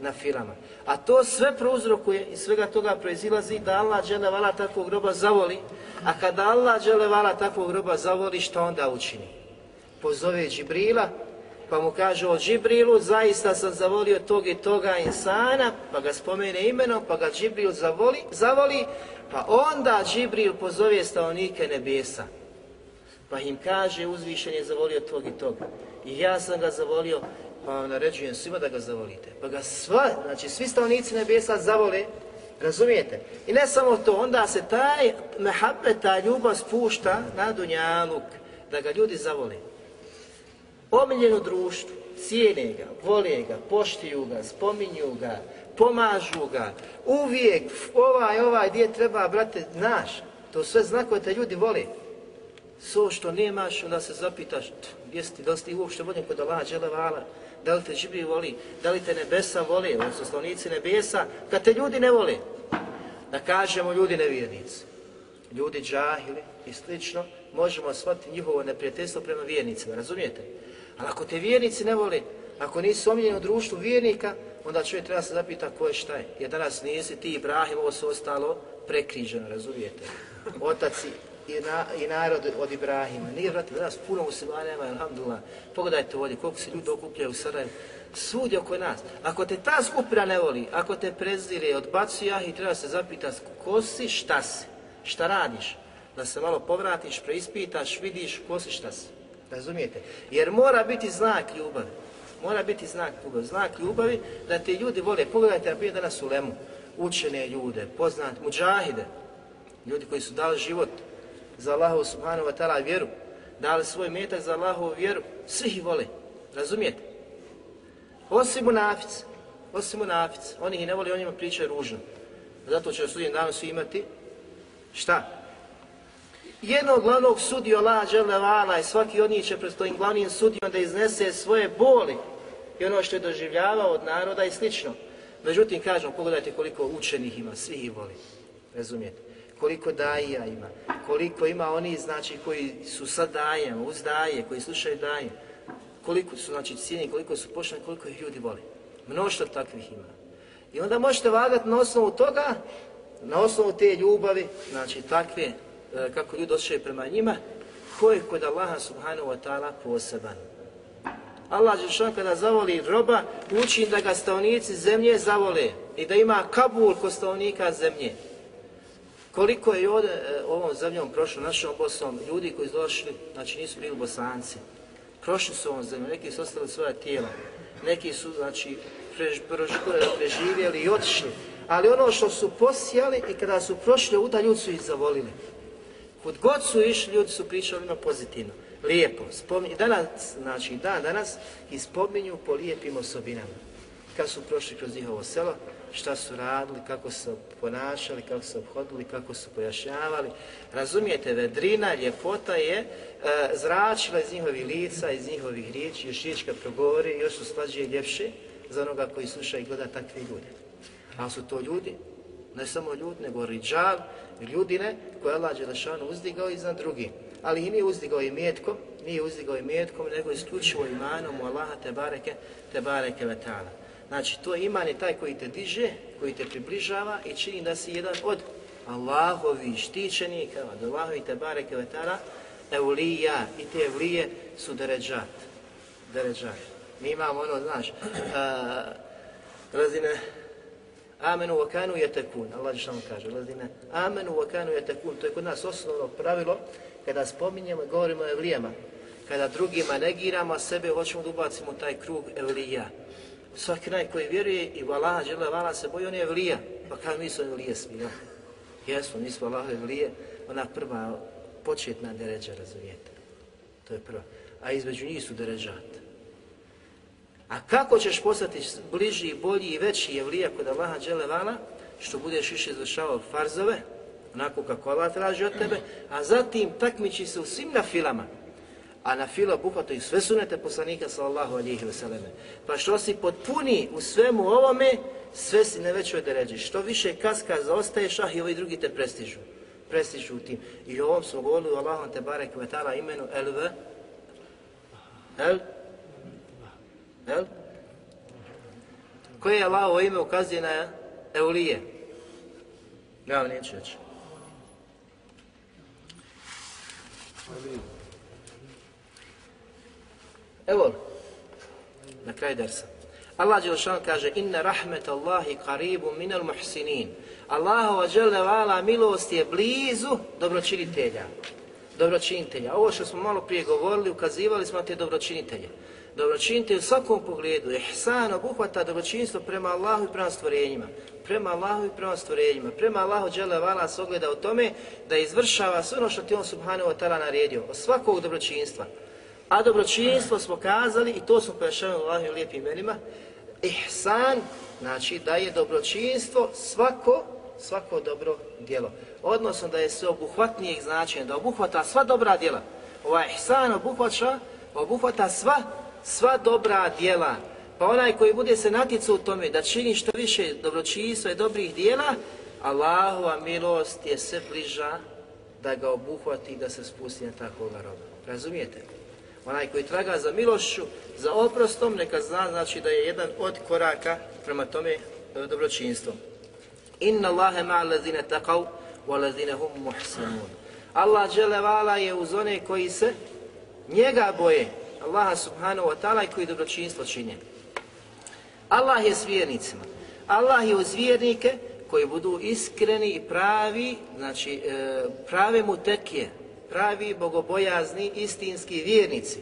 Na filama. A to sve prouzrokuje i svega toga proizilazi da Allah dželevala takvog groba zavoli. A kada Allah dželevala takvog groba zavoli, što onda učini? Pozove Džibrila, pa mu kaže o Džibrilu, zaista sam zavolio tog i toga insana, pa ga spomene imenom, pa ga Džibril zavoli, zavoli, pa onda Džibril pozove stavonike nebesa. Pa im kaže uzvišen je zavolio tog i toga. I ja sam ga zavolio, pa vam naređujem svima da ga zavolite. Pa ga sva, znači svi stavnici nebesa zavole, razumijete? I ne samo to, onda se taj mehabbe, ta ljubav spušta na dunjaluk, da ga ljudi zavole. Omiljeno društvo, cijene ga, vole ga, poštiju ga, spominju ga, pomažu ga, uvijek ovaj, ovaj, gdje treba, brate, naš, to sve znakove te ljudi vole. So što nemaš, onda se zapitaš, tch, si da li ste ti uopšte voljen kod Allah, dželevala, da li te živi voli, da li te nebesa voli, oni su slovnici nebesa, kad te ljudi ne vole, da kažemo ljudi nevjernici, ljudi džahili i slično, možemo shvatiti njihovo neprijateljstvo prema vjernicima, razumijete? Ali ako te vjernici ne vole, ako nisi omiljeni u društvu vjernika, onda čovjek treba se zapita ko je šta je. Jer danas nisi ti Ibrahim, ovo se ostalo prekriženo, razumijete? Otaci i, na, i narod od Ibrahima. Nije, vrati, danas puno muslimana nema, alhamdulillah. Pogledajte ovdje koliko se ljudi okupljaju u Sarajevu. Svudje oko nas. Ako te ta skupina ne voli, ako te prezire, odbacuje i treba se zapitati ko si, šta si, šta radiš. Da se malo povratiš, preispitaš, vidiš ko si, šta si. Razumijete? Jer mora biti znak ljubavi. Mora biti znak ljubavi. Znak ljubavi da te ljudi vole. Pogledajte na primjer danas u Lemu. Učene ljude, poznat, muđahide. Ljudi koji su dali život za Allahu subhanahu wa ta'ala vjeru, dali svoj metak za Allahu vjeru, svi ih vole, razumijete? Osim munafic, osim munafic, oni ih ne voli, onima pričaju ružno. Zato će u sudnjem danu svi imati, šta? Jednog glavnog sudiju Allah žele vala i svaki od njih će pred svojim glavnim sudijom da iznese svoje boli i ono što je doživljavao od naroda i slično. Međutim, kažem, pogledajte koliko učenih ima, svi ih voli, razumijete? Koliko daja ima, koliko ima oni znači koji su sa dajem, uz daje, koji slušaju daje, koliko su znači cijeni, koliko su pošteni, koliko ih ljudi voli. Mnoštvo takvih ima. I onda možete vagati na osnovu toga, na osnovu te ljubavi, znači takve, e, kako ljudi osjećaju prema njima, ko je kod Allaha subhanahu wa ta'ala poseban. Allah Žešan kada zavoli roba, uči da ga stavnici zemlje zavole i da ima kabul kod stavnika zemlje. Koliko je ovdje e, ovom zemljom prošlo, našom Bosnom, ljudi koji su došli, znači nisu bili bosanci, prošli su ovom zemljom, neki su ostali svoja tijela, neki su, znači, prež, prež, e, preživjeli i otišli, ali ono što su posijali i kada su prošli uda, ljudi su ih zavolili. Kud god su išli, ljudi su pričali na pozitivno, lijepo. Spominju, danas, znači dan danas, i spominju po lijepim osobinama. Kad su prošli kroz njihovo selo, šta su radili, kako su ponašali, kako su obhodili, kako su pojašnjavali. Razumijete, vedrina, ljepota je e, zračila iz njihovih lica, iz njihovih riječi, još riječ kad progovori, još su slađe i ljepše za onoga koji sluša i gleda takve ljudi. Ali su to ljudi, ne samo ljudi, nego riđal, ljudine koje Allah Đelešanu uzdigao iznad drugim. Ali i nije uzdigao i metkom, nije uzdigao i metkom, nego isključivo imanom u Allaha te bareke, te bareke vetala. Znači, to iman je taj koji te diže, koji te približava i čini da si jedan od Allahovi štićenika, od Allahovi te bareke vetara, evlija i te evlije su deređat. Deređat. Mi imamo ono, znaš, uh, razine amenu wa kanu tekun, Allah što kaže, razine amenu wa kanu tekun, To je kod nas osnovno pravilo kada spominjemo i govorimo o evlijama. Kada drugima negiramo, a sebe hoćemo da ubacimo taj krug evlija svaki naj koji vjeruje i u žele vala se boji, on je vlija. Pa kada mi su evlije svi, ja? Jesu, nismo Allahove vlije, ona prva početna deređa, razumijete. To je prva. A između njih su deređate. A kako ćeš postati bliži, bolji i veći je vlija kod Allaha Đelevala, što budeš više izvršavao farzove, onako kako Allah traži od tebe, a zatim takmiči se u svim na filama. A na filo obuhvataju sve sunete poslanika sallallahu alihi vseleme. Pa što si potpuni u svemu ovome, sve si na većoj deređi. Što više kaska zaostaješ, ah i ovi drugi te prestižu. Prestižu u tim. I ovom smo govorili u Allahom te barek vetala imenu LV. El? El? Koje je Allahovo ime ukazuje na Eulije? Ja vam neću reći. Evo, na kraju dersa. Allah Đelšan kaže Inna rahmet Allahi karibu minal muhsinin. Allahova vala milost je blizu dobročinitelja. Dobročinitelja. Ovo što smo malo prije govorili, ukazivali smo te dobročinitelje. Dobročinitelj u svakom pogledu, ihsan obuhvata dobročinstvo prema Allahu i prema stvorenjima. Prema Allahu i prema stvorenjima. Prema Allahu vala se ogleda u tome da izvršava sve ono što ti on subhanahu wa ta'ala naredio. Od svakog dobročinstva. A dobročinstvo smo kazali, i to smo pojašavali u Allahim lijepim imenima, ihsan, znači da je dobročinstvo svako, svako dobro djelo. Odnosno da je sve obuhvatnijeg značenja, da obuhvata sva dobra djela. Ovaj ihsan obuhvaća, obuhvata sva, sva dobra djela. Pa onaj koji bude se natjecao u tome da čini što više dobročinstva i dobrih djela, Allahova milost je sve bliža da ga obuhvati i da se spusti na takvoga roba. Razumijete? Onaj koji traga za milošću, za oprostom, neka zna znači da je jedan od koraka prema tome e, dobročinstvo. dobročinstvom. Inna Allahe ma'al taqav wa lazine hum muhsanun. Allah dželevala je uz one koji se njega boje, Allaha subhanahu wa ta'ala i koji dobročinstvo čine. Allah je s vjernicima. Allah je uz vjernike koji budu iskreni i pravi, znači e, prave mu tekije, pravi, bogobojazni, istinski vjernici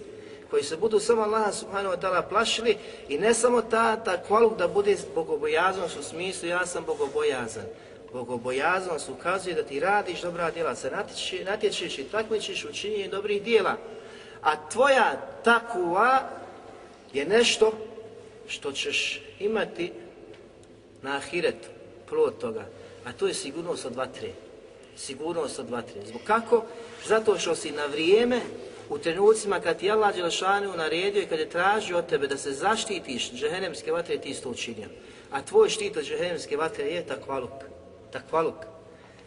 koji se budu samo Allaha subhanahu wa ta'ala plašili i ne samo ta, ta kvaluk da bude bogobojaznost u smislu ja sam bogobojazan. Bogobojaznost ukazuje da ti radiš dobra djela, se natječi, natječeš i takmičiš u činjenju dobrih djela. A tvoja takva je nešto što ćeš imati na ahiretu, plod toga. A to je sigurnost od vatre. Sigurnost od vatre. Zbog kako? Zato što si na vrijeme u trenucima kad ti Allah Đelšanu naredio i kad je tražio od tebe da se zaštitiš džehennemske vatre, ti isto učinio. A tvoj štit od džehennemske vatre je takvaluk. Takvaluk.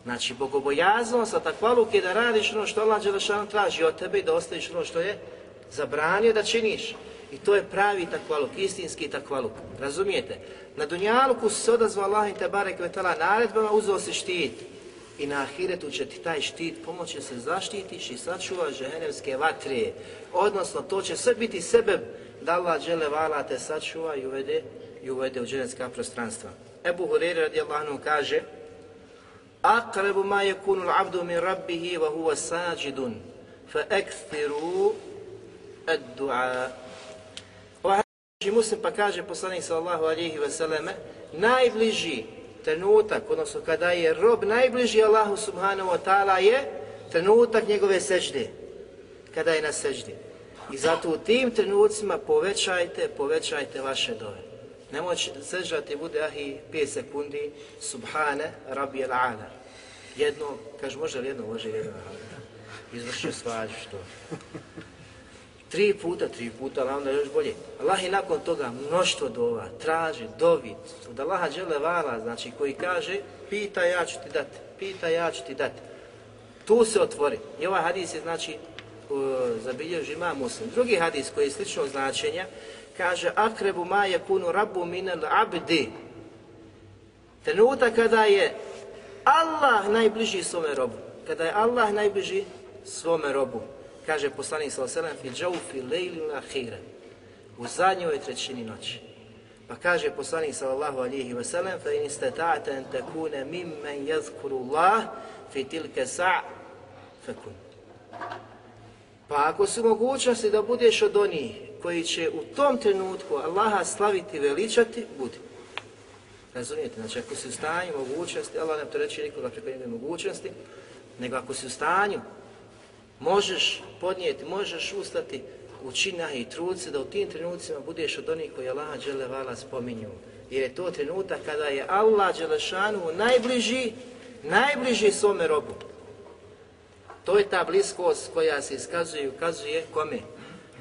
Znači, bogobojaznost, a takvaluk je da radiš ono što Allah Đelešanu traži od tebe i da ostaviš ono što je zabranio da činiš. I to je pravi takvaluk, istinski takvaluk. Razumijete? Na Dunjaluku se odazvao Allah i Tebare Kvetala naredbama, uzeo se štit i na ahiretu će ti taj štit pomoći se zaštitiš i sačuvaš žehenevske vatre. Odnosno, to će sve biti sebe da Allah žele vala te sačuva i uvede, i uvede u dženevska prostranstva. Ebu Hureyre radijallahu anhu kaže Aqrabu ma yakunu al-'abdu min rabbih wa huwa sajidun fa akthiru ad-du'a. Ovaj muslim pa kaže poslanik sallallahu alejhi ve selleme najbliži trenutak, odnosno kada je rob najbliži Allahu subhanahu wa ta'ala je trenutak njegove sežde, kada je na seždi. I zato u tim trenucima povećajte, povećajte vaše dove. Nemoć sežati bude ahi 5 sekundi, subhane, rabi al-ala. Jedno, kaže, može li jedno, može jedno, izvršio svađu, što? Tri puta, tri puta, ali onda još bolje. Allah i nakon toga mnoštvo dova, traži, dovi, od Allaha džele vala, znači koji kaže, pita ja ću ti dati, pita ja ću ti dati. Tu se otvori. I ovaj hadis je znači zabilježi ima muslim. Drugi hadis koji je slično značenja, kaže, akrebu ma je kunu rabu minel abdi. Trenutak kada je Allah najbliži svome robu. Kada je Allah najbliži svome robu kaže poslanik sallallahu alejhi ve sellem fi džaufi laylin akhira u zadnjoj trećini noći pa kaže poslanik sallallahu alejhi ve sellem fa in istata'ta an takuna mimmen yadhkuru Allah fi tilka sa' fakun pa ako su mogućnosti da budeš od onih koji će u tom trenutku Allaha slaviti veličati, budi. Razumijete? Znači, ako si u stanju mogućnosti, Allah ne reći nikoga preko njegove mogućnosti, nego ako si u stanju, možeš podnijeti, možeš ustati učina i i se da u tim trenucima budeš od onih koji Allah Đelevala spominju. Jer je to trenutak kada je Allah Đelešanu najbliži, najbliži svome robu. To je ta bliskost koja se iskazuje i ukazuje kome?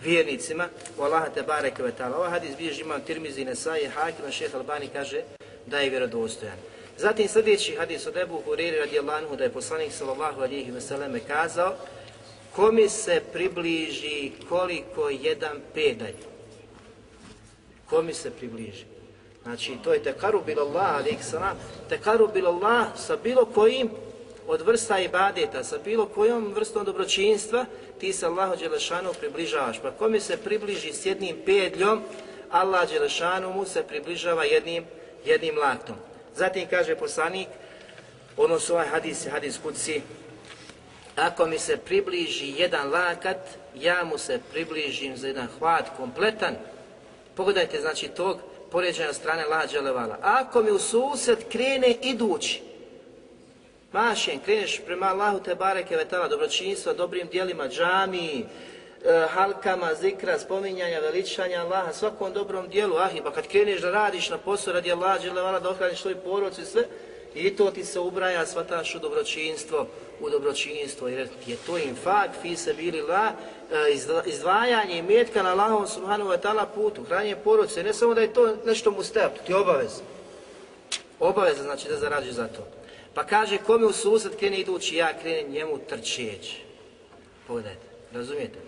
Vjernicima. U Allaha te bareke ve ta'ala. Ovaj hadis bježi imam Tirmizi, Nesai, Hakim, šeha Albani kaže da je vjerodostojan. Zatim sljedeći hadis od Ebu Huriri radijallahu anhu da je poslanik sallallahu alihi vseleme kazao Komi se približi koliko jedan pedalj. Komi se približi. Znači, to je tekaru bil Allah, ali salam, tekaru bil Allah sa bilo kojim od vrsta ibadeta, sa bilo kojom vrstom dobročinstva, ti se Allahu Đelešanu približavaš. Pa kome se približi s jednim pedljom, Allah Đelešanu mu se približava jednim, jednim laktom. Zatim kaže poslanik, odnosno ovaj hadis, hadis kuci, ako mi se približi jedan lakat, ja mu se približim za jedan hvat kompletan. Pogledajte, znači, tog poređenja strane lađa levala. Ako mi u sused krene idući, mašen, kreneš prema Allahu te bareke vetala, dobročinjstva, dobrim dijelima, džami, e, halkama, zikra, spominjanja, veličanja Allaha, svakom dobrom dijelu, ahiba, kad kreneš da radiš na poslu radi Allah, dželevala, da ohraniš svoju porodcu i sve, i to ti se ubraja, svataš u dobročinstvo, u dobročinstvo, jer je to infak, fi se bili la, e, izdvajanje imetka na Allahom subhanahu wa ta'ala putu, hranje porodice, ne samo da je to nešto mu step, to ti je obavez. Obaveza znači da zarađuje za to. Pa kaže, kome u susad krene idući, ja krenem njemu trčeć. Pogledajte, razumijete?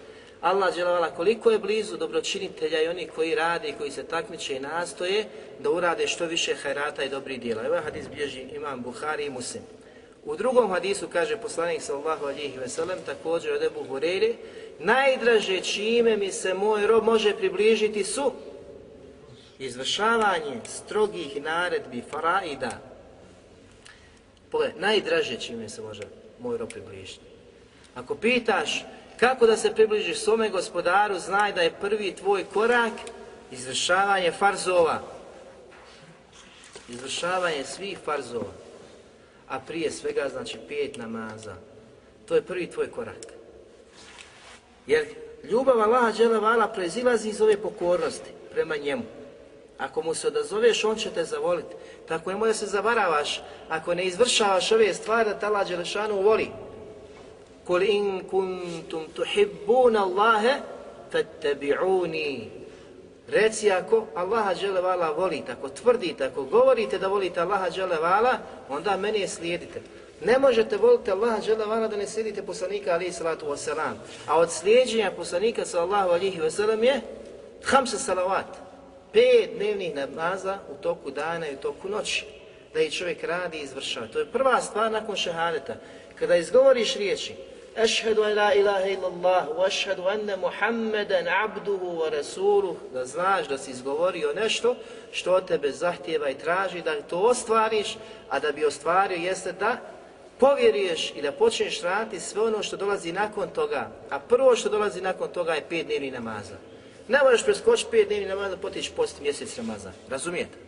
Allah dželavala koliko je blizu dobročinitelja i oni koji rade i koji se takmiče i nastoje da urade što više hajrata i dobrih djela. Evo ovaj hadis bježi imam Buhari i Muslim. U drugom hadisu kaže poslanik sallallahu alihi veselem također od Ebu Hureyri najdraže čime mi se moj rob može približiti su izvršavanje strogih naredbi faraida. Pogledaj, najdraže čime se može moj rob približiti. Ako pitaš kako da se približiš svome gospodaru, znaj da je prvi tvoj korak izvršavanje farzova. Izvršavanje svih farzova. A prije svega znači pet namaza. To je prvi tvoj korak. Jer ljubav Allaha dželevala prezilazi iz ove pokornosti prema njemu. Ako mu se odazoveš, on će te zavoliti. Tako nemoj da se zavaravaš ako ne izvršavaš ove stvari da te Allah Đelešanu voli. Kul in kuntum tuhibbuna Allahe, fattabi'uni. Reci ako Allaha dželevala volite, ako tvrdite, ako govorite da volite Allaha dželevala, onda meni slijedite. Ne možete voliti Allaha dželevala da ne slijedite poslanika alihi salatu wasalam. A od slijedženja poslanika sallahu alihi wasalam je hamsa salavat. Pet dnevnih namaza u toku dana i u toku noći. Da i čovjek radi i izvršava. To je prva stvar nakon šehadeta. Kada izgovoriš riječi, Ešhedu an la ilaha illallah, wa ešhedu enne Muhammeden abduhu wa rasuluh, da znaš da si izgovorio nešto što od tebe zahtjeva i traži da to ostvariš, a da bi ostvario jeste da povjeruješ i da počneš raditi sve ono što dolazi nakon toga, a prvo što dolazi nakon toga je pet dnevni namaza. Ne možeš preskočiti pet dnevni namaza, potići post mjesec namaza. Razumijete?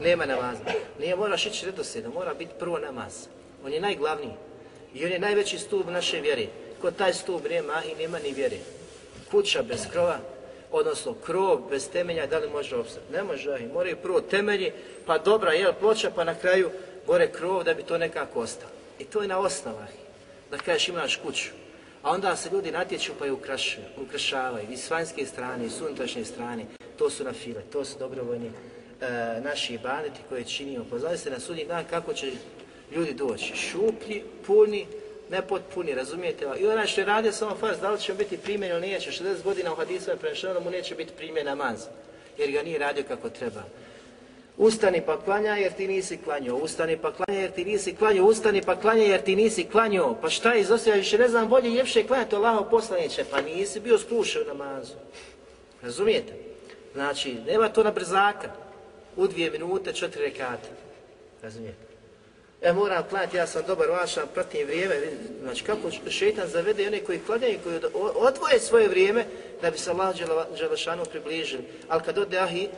Nema namaza. Nije moraš ići redosljeda, mora biti prvo namaz. On je najglavniji. I on je najveći stup naše vjere. Ko taj stup nema i nema ni vjere. Kuća bez krova, odnosno krov bez temelja, da li može opstati? Ne može, i moraju prvo temelji, pa dobra, jel, ploča, pa na kraju gore krov da bi to nekako ostalo. I to je na osnovah. Da kažeš imaš kuću. A onda se ljudi natječu pa je ukrašavaju, ukrašavaju i s vanjske strane i s unutrašnje strane. To su na file, to su dobrovoljni e, naši ibadeti koje činimo. Pozvali se na sudnji dan kako će ljudi doći. Šuplji, puni, nepotpuni, razumijete? I onaj što je radio samo farz, da li će biti primjen ili neće, 60 godina u hadisu je prenešeno da mu neće biti primjen namaz, jer ga nije radio kako treba. Ustani pa klanja jer ti nisi klanio, ustani pa klanja jer ti nisi klanio, ustani pa klanja jer ti nisi klanio. Pa šta je izostavio, više ne znam, bolje ljepše klanja, to laho poslaniće, pa nisi bio sklušao namazu. Razumijete? Znači, nema to na brzaka, u dvije minute, četiri rekata. Razumijete? E, moram klanjati, ja sam dobar vašan, pratim vrijeme, znači kako šeitan zavede one koji klanjaju, koji odvoje svoje vrijeme da bi se Allah Đelešanu približili. Ali kad ode ahi,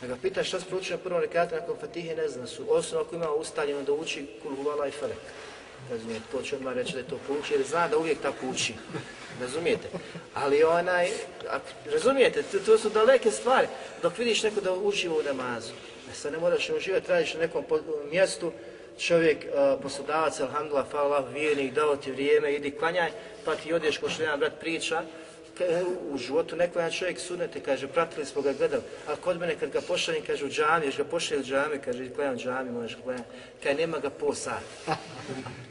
Da ga pita šta se proučio na prvom rekatu nakon Fatihe, ne zna su. Osnovno ako ima ustaljeno da uči kulhuvala i felek. Razumijete, to će odmah reći da je to pouči, jer zna da uvijek tako uči. Razumijete? Ali onaj, razumijete, to, to, su daleke stvari. Dok vidiš neko da uživa u namazu, e sad ne moraš uživati, radiš na nekom po, mjestu, čovjek, uh, poslodavac, alhamdulillah, hvala Allah, vjernik, dao ti vrijeme, idi klanjaj, pa ti odeš ko što jedan brat priča, E, u životu neko jedan čovjek sunete, kaže, pratili smo ga, gledali, a kod mene kad ga pošaljem, kaže, u džami, još ga pošaljem u džami, kaže, gledam džami, možeš gledam, kaj nema ga po sat.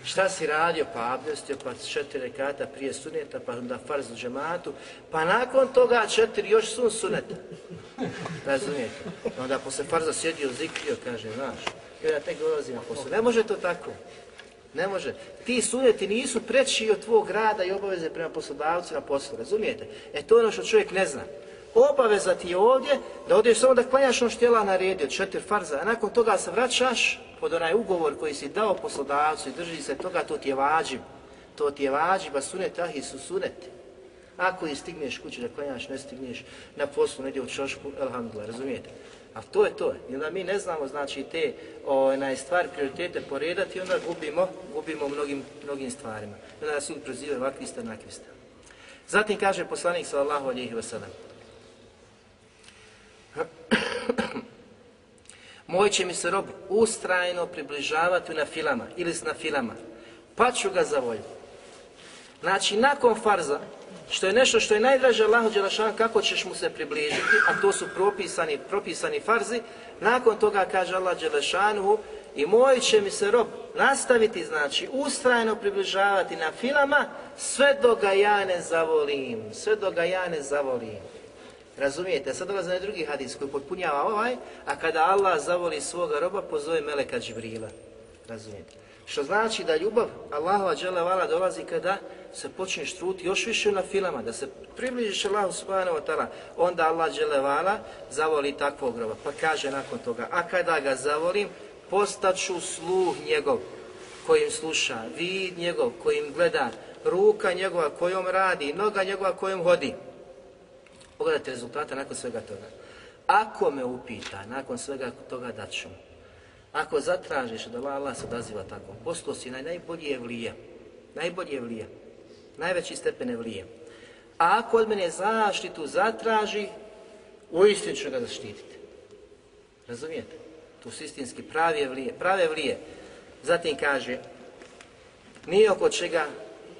Šta si radio? Pa abdestio, pa četiri rekata prije suneta, pa onda farz u džematu, pa nakon toga četiri još sun suneta. Razumijete? Onda posle farza sjedio, zikrio, kaže, znaš, ja tek dolazim na. Ne može to tako. Ne može. Ti suneti nisu preći od tvog rada i obaveze prema poslodavcu na poslu, razumijete? E to je ono što čovjek ne zna. Obaveza ti je ovdje da odeš samo da klanjaš ono što je naredio, četiri farza, a nakon toga se vraćaš pod onaj ugovor koji si dao poslodavcu i drži se toga, to ti je vađiv. To ti je vađiv, ba sunet ahi su suneti. Ako i stigneš kući da klanjaš, ne stigneš na poslu, negdje u čošku, alhamdulillah, razumijete? A to je to. I onda mi ne znamo znači te onaj stvari prioritete poredati, onda gubimo, gubimo mnogim mnogim stvarima. I onda nas ljudi prozivaju ovakvi ste, onakvi ste. Zatim kaže poslanik sallallahu alejhi ve sellem: Moj će mi se rob ustrajno približavati na filama ili na filama, pa ću ga zavoljiti. Znači, nakon farza, što je nešto što je najdraže Allahu Đelešan, kako ćeš mu se približiti, a to su propisani, propisani farzi, nakon toga kaže Allah Đelešanu, i moj će mi se rob nastaviti, znači, ustrajno približavati na filama, sve do ga ja ne zavolim, sve do ga ja ne zavolim. Razumijete? Sad dolazi na drugi hadis koji potpunjava ovaj, a kada Allah zavoli svoga roba, pozove Meleka Džibrila. Razumijete? Što znači da ljubav Allahova dželevala dolazi kada se počneš truti još više na filama, da se približiš Allahu subhanahu wa ta'ala, onda Allah dželevala zavoli takvog roba. Pa kaže nakon toga, a kada ga zavolim, postaću sluh njegov kojim sluša, vid njegov kojim gleda, ruka njegova kojom radi, noga njegova kojom hodi. Pogledajte rezultate nakon svega toga. Ako me upita nakon svega toga da ću, ako zatražiš da Allah se odaziva tako, postao si naj, najbolji evlija, najbolji evlija, najveći stepen evlija. A ako od mene zaštitu zatraži, u istinu ću ga zaštititi. Razumijete? Tu su istinski pravi evlije, prave evlije. Zatim kaže, nije oko čega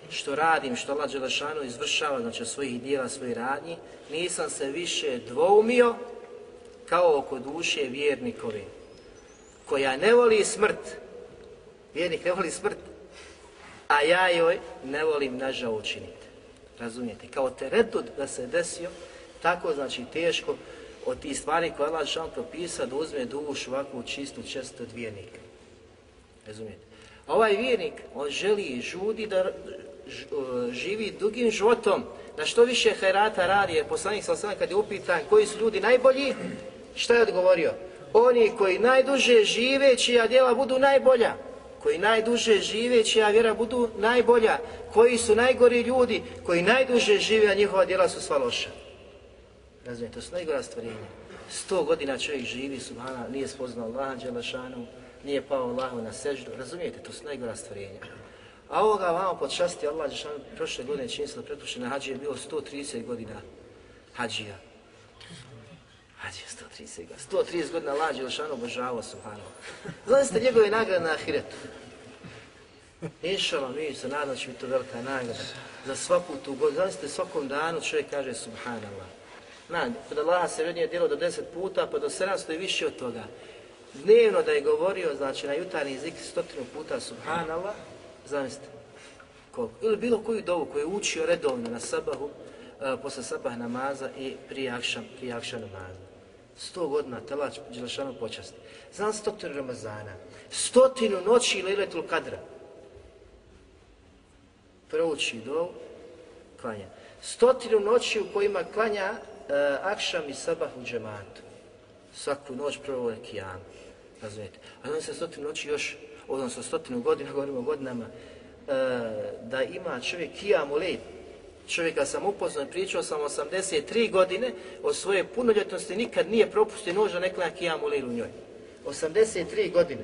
što radim, što Allah Đelešanu izvršava, znači svojih dijela, svojih radnji, nisam se više dvoumio kao oko duše vjernikovi, koja ne voli smrt, vjernik ne voli smrt, a ja joj ne volim nažao učiniti. Razumijete? Kao teretud da se desio, tako znači teško od tih stvari koje Allah Đelešanu propisa da uzme dušu ovakvu čistu često od vjernika. Razumijete? A ovaj vjernik, on želi i žudi da živi dugim životom, da što više hajrata radi, jer poslanik sa osam kad je upitan koji su ljudi najbolji, šta je odgovorio? Oni koji najduže žive, čija djela budu najbolja, koji najduže žive, čija vjera budu najbolja, koji su najgori ljudi, koji najduže žive, a njihova djela su sva loša. Razumijete, to su najgora stvorenja. Sto godina čovjek živi, subhana, nije spoznao Allaha Đelešanu, nije pao Allahu na seždu, razumijete, to su najgora stvorenja. A ovoga vam pod šasti Allah Đelešanu, prošle godine čini se da pretpošljena hađija je bilo 130 godina hađija. Hađija 130 godina. 130 godina lađe Đelešanu obožavao subhanahu. Znači njegove nagrade na ahiretu. Inšala, mi se nadam će biti to velika nagrada. Za svaku tu godinu, znači svakom danu čovjek kaže subhanallah. Na, kod Allaha se vrednije djelo do 10 puta, pa do 700 i više od toga. Dnevno da je govorio, znači na jutarnji zik stotinu puta subhanallah, zamislite, koliko. Ili bilo koju dovu koju je učio redovno na sabahu, uh, posle sabah namaza i prije akšan, prije akšan namaza. Sto godina telač Đelešanu počasti. Znam stotinu Ramazana, stotinu noći ili kadra. Prouči do klanja. Stotinu noći u kojima klanja e, akšam i sabah u džematu. Svaku noć prvo je kijam. Razumijete? A onda se stotinu noći još, odnosno stotinu godina, govorimo godinama, e, da ima čovjek kijam u lejtu Čovjeka sam upoznao, pričao sam 83 godine, od svoje punoljetnosti nikad nije propustio noža nekla kijamu lilu njoj. 83 godine.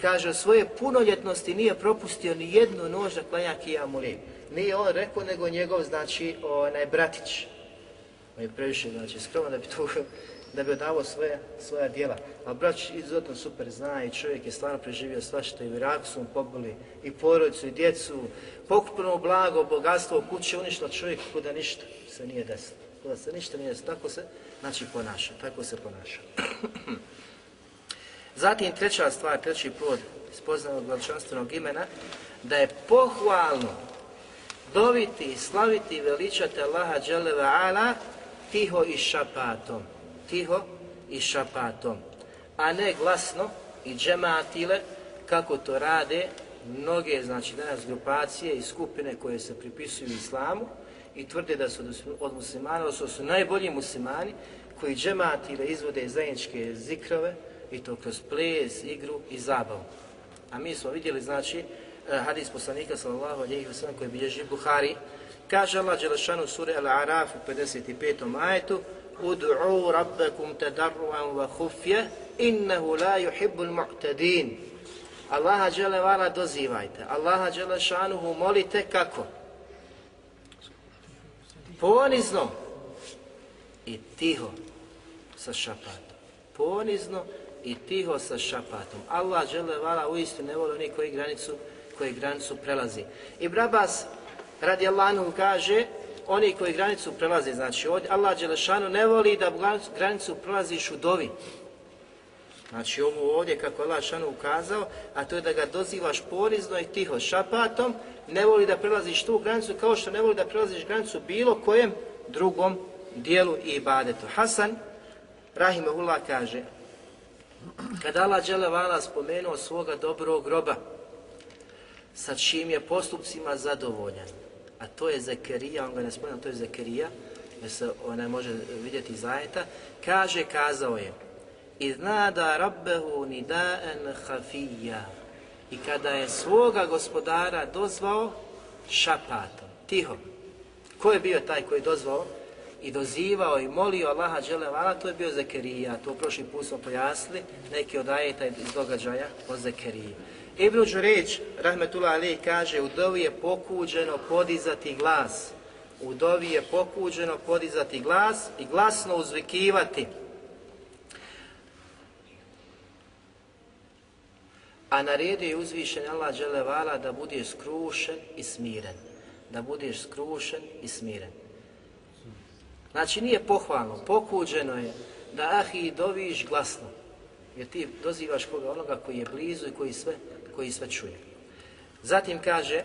Kaže, od svoje punoljetnosti nije propustio ni jednu nož da klanja kijamu lilu. Nije on rekao, nego njegov, znači, onaj bratić. On je previše, znači, skroman da bi to da bi odavao svoje, svoja dijela. A brać izuzetno super zna i čovjek je stvarno preživio svašta i u Iraku su mu pobili i porodicu i djecu, pokupno blago, bogatstvo kuće kući, uništilo čovjek kuda ništa se nije desilo. Kuda se ništa nije desilo. Tako se, znači, ponaša. Tako se ponaša. Zatim treća stvar, treći plod spoznanog veličanstvenog imena, da je pohvalno doviti i slaviti i veličati Allaha Đeleva Ala tiho i šapatom tiho i šapatom, a ne glasno i džematile kako to rade mnoge znači danas grupacije i skupine koje se pripisuju islamu i tvrde da su od muslimana, da su najbolji muslimani koji džematile izvode zajedničke zikrove i to kroz ples, igru i zabavu. A mi smo vidjeli, znači, eh, hadis poslanika sallallahu alejhi ve sellem koji bilježi Buhari, kaže Allah dželešanu sure Al-Araf u 55. ajetu: ud'u rabbakum tadarruan wa khufya innahu la yuhibbul mu'tadin Allaha džele vala dozivajte. Allaha džele šanuhu molite kako? Ponizno. I tiho sa šapatom. Ponizno i tiho sa šapatom. Allah dželle vala uistinu ne voli onih koji granicu koji granicu prelazi. I Brabas radi Allahu kaže oni koji granicu prelaze, znači Allah Đelešanu ne voli da granicu prelaziš u dovi. Znači ovo ovdje kako Allah Đelešanu ukazao, a to je da ga dozivaš porizno i tiho šapatom, ne voli da prelaziš tu granicu kao što ne voli da prelaziš granicu bilo kojem drugom dijelu i ibadetu. Hasan Rahimahullah kaže, kada Allah Đelevala spomenuo svoga dobrog groba, sa čim je postupcima zadovoljan, a to je Zekerija, on ga ne spomenuo, to je Zekerija, jer se ona može vidjeti zajeta, kaže, kazao je, iz nada rabbehu nidaen hafija, i kada je svoga gospodara dozvao šapatom, tiho. Ko je bio taj koji je dozvao i dozivao i molio Allaha dželevala, to je bio Zekerija, to prošli put smo pojasnili, neki od ajeta iz događaja o Zekeriji. Ibn Đureć, rahmetullah Ali, kaže u dovi je pokuđeno podizati glas. U dovi je pokuđeno podizati glas i glasno uzvikivati. A naredio je uzvišen Allah Đelevala da bude skrušen i smiren. Da budeš skrušen i smiren. Znači nije pohvalno, pokuđeno je da ahi doviš glasno. Jer ti dozivaš koga onoga koji je blizu i koji sve koji sve čuje. Zatim kaže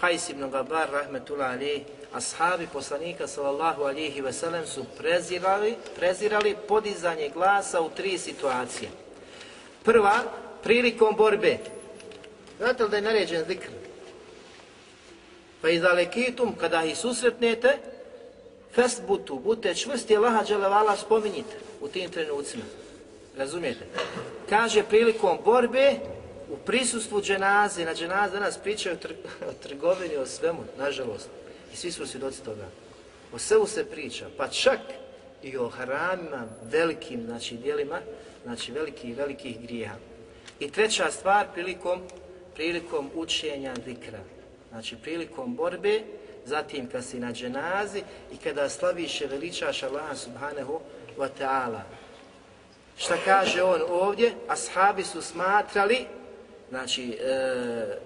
Qais ibn Gabar, rahmetullah ali, ashabi poslanika sallallahu alihi veselem su prezirali, prezirali podizanje glasa u tri situacije. Prva, prilikom borbe. Znate li da je naređen zikr? Pa i zalekitum, kada ih susretnete, fest butu, bute čvrsti, Allaha dželevala spominjite u tim trenucima. Razumijete? Kaže prilikom borbe, u prisustvu dženaze, na dženaze danas pričaju tr o trgovini, o svemu, nažalost. I svi smo svjedoci toga. O svemu se priča, pa čak i o haramima, velikim znači, dijelima, znači velikih velikih grijeha. I treća stvar, prilikom, prilikom učenja zikra, znači prilikom borbe, zatim kad si na dženazi i kada slaviš i veličaš Allah subhanahu wa ta'ala. Šta kaže on ovdje? Ashabi su smatrali znači, e,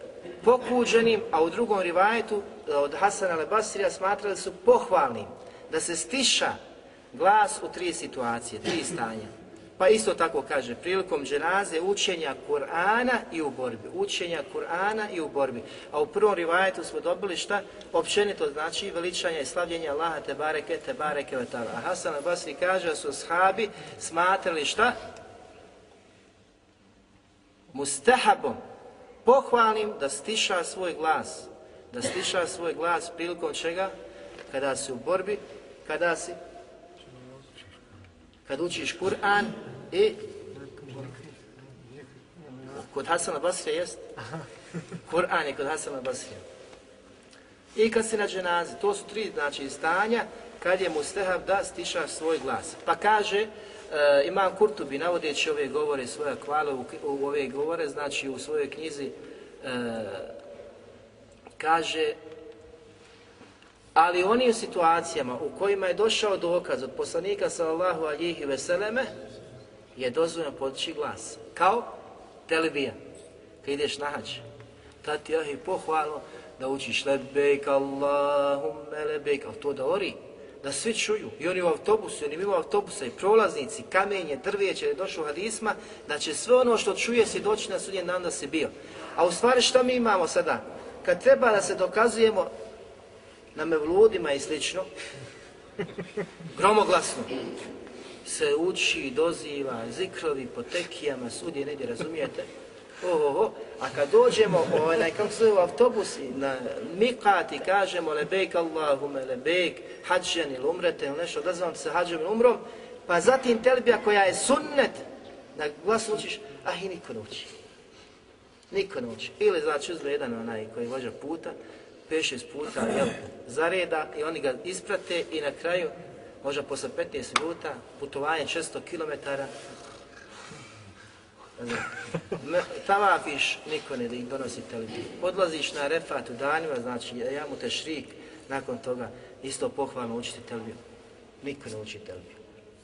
pokuđenim, a u drugom rivajetu e, od Hasana al-Basrija smatrali su pohvalnim da se stiša glas u tri situacije, tri stanja. Pa isto tako kaže, prilikom dženaze učenja Kur'ana i u borbi. Učenja Kur'ana i u borbi. A u prvom rivajetu smo dobili šta? Općenito znači veličanje i slavljenje Allaha te bareke, te bareke vetala. A Hasan al-Basri kaže da su sahabi smatrali šta? mustahabom, pohvalim da stiša svoj glas, da stiša svoj glas prilikom čega? Kada si u borbi, kada si kad učiš Kur'an i kod Hasana Basrija jest? Kur'an je kod Hasana Basrija. i kad se na dženazi. To su tri znači, stanja kad je mustehab da stiša svoj glas. Pa kaže, e, Imam Kurtubi, navodeći ove govore, svoja kvala u, u ove govore, znači u svojoj knjizi, e, kaže, ali oni u situacijama u kojima je došao dokaz od poslanika sallallahu alihi veseleme, je dozvoljeno podići glas. Kao televija, kad ideš na hađ. Tad ti je pohvalno da učiš lebejk Allahumme lebejk, ali to da ori, da svi čuju, i oni u autobusu, i oni mimo autobusa, i prolaznici, kamenje, drvijeće, je došlo hadisma, da će sve ono što čuje se doći na sudnjen dan da si bio. A u stvari što mi imamo sada? Kad treba da se dokazujemo na mevludima i slično, gromoglasno, se uči, doziva, zikrovi po tekijama, sudje, negdje, razumijete? Ohoho, a kad dođemo onaj, kako se u autobus na mikat i kažemo lebejk Allahume, lebejk, hađen ili umrete ili nešto, odazvam se hađem ili umrom, pa zatim telbija koja je sunnet, na glas učiš, a i niko ne uči. Niko ne uči. Ili znači uzme jedan onaj koji vođa puta, peš šest puta, jel, zareda i oni ga isprate i na kraju, možda posle 15 minuta, putovanje 600 km, Tavafiš, niko ne donosi televiziju. Odlaziš na refat u danima, znači ja mu te šrik, nakon toga isto pohvalno učiti televiziju. Niko ne uči televiziju.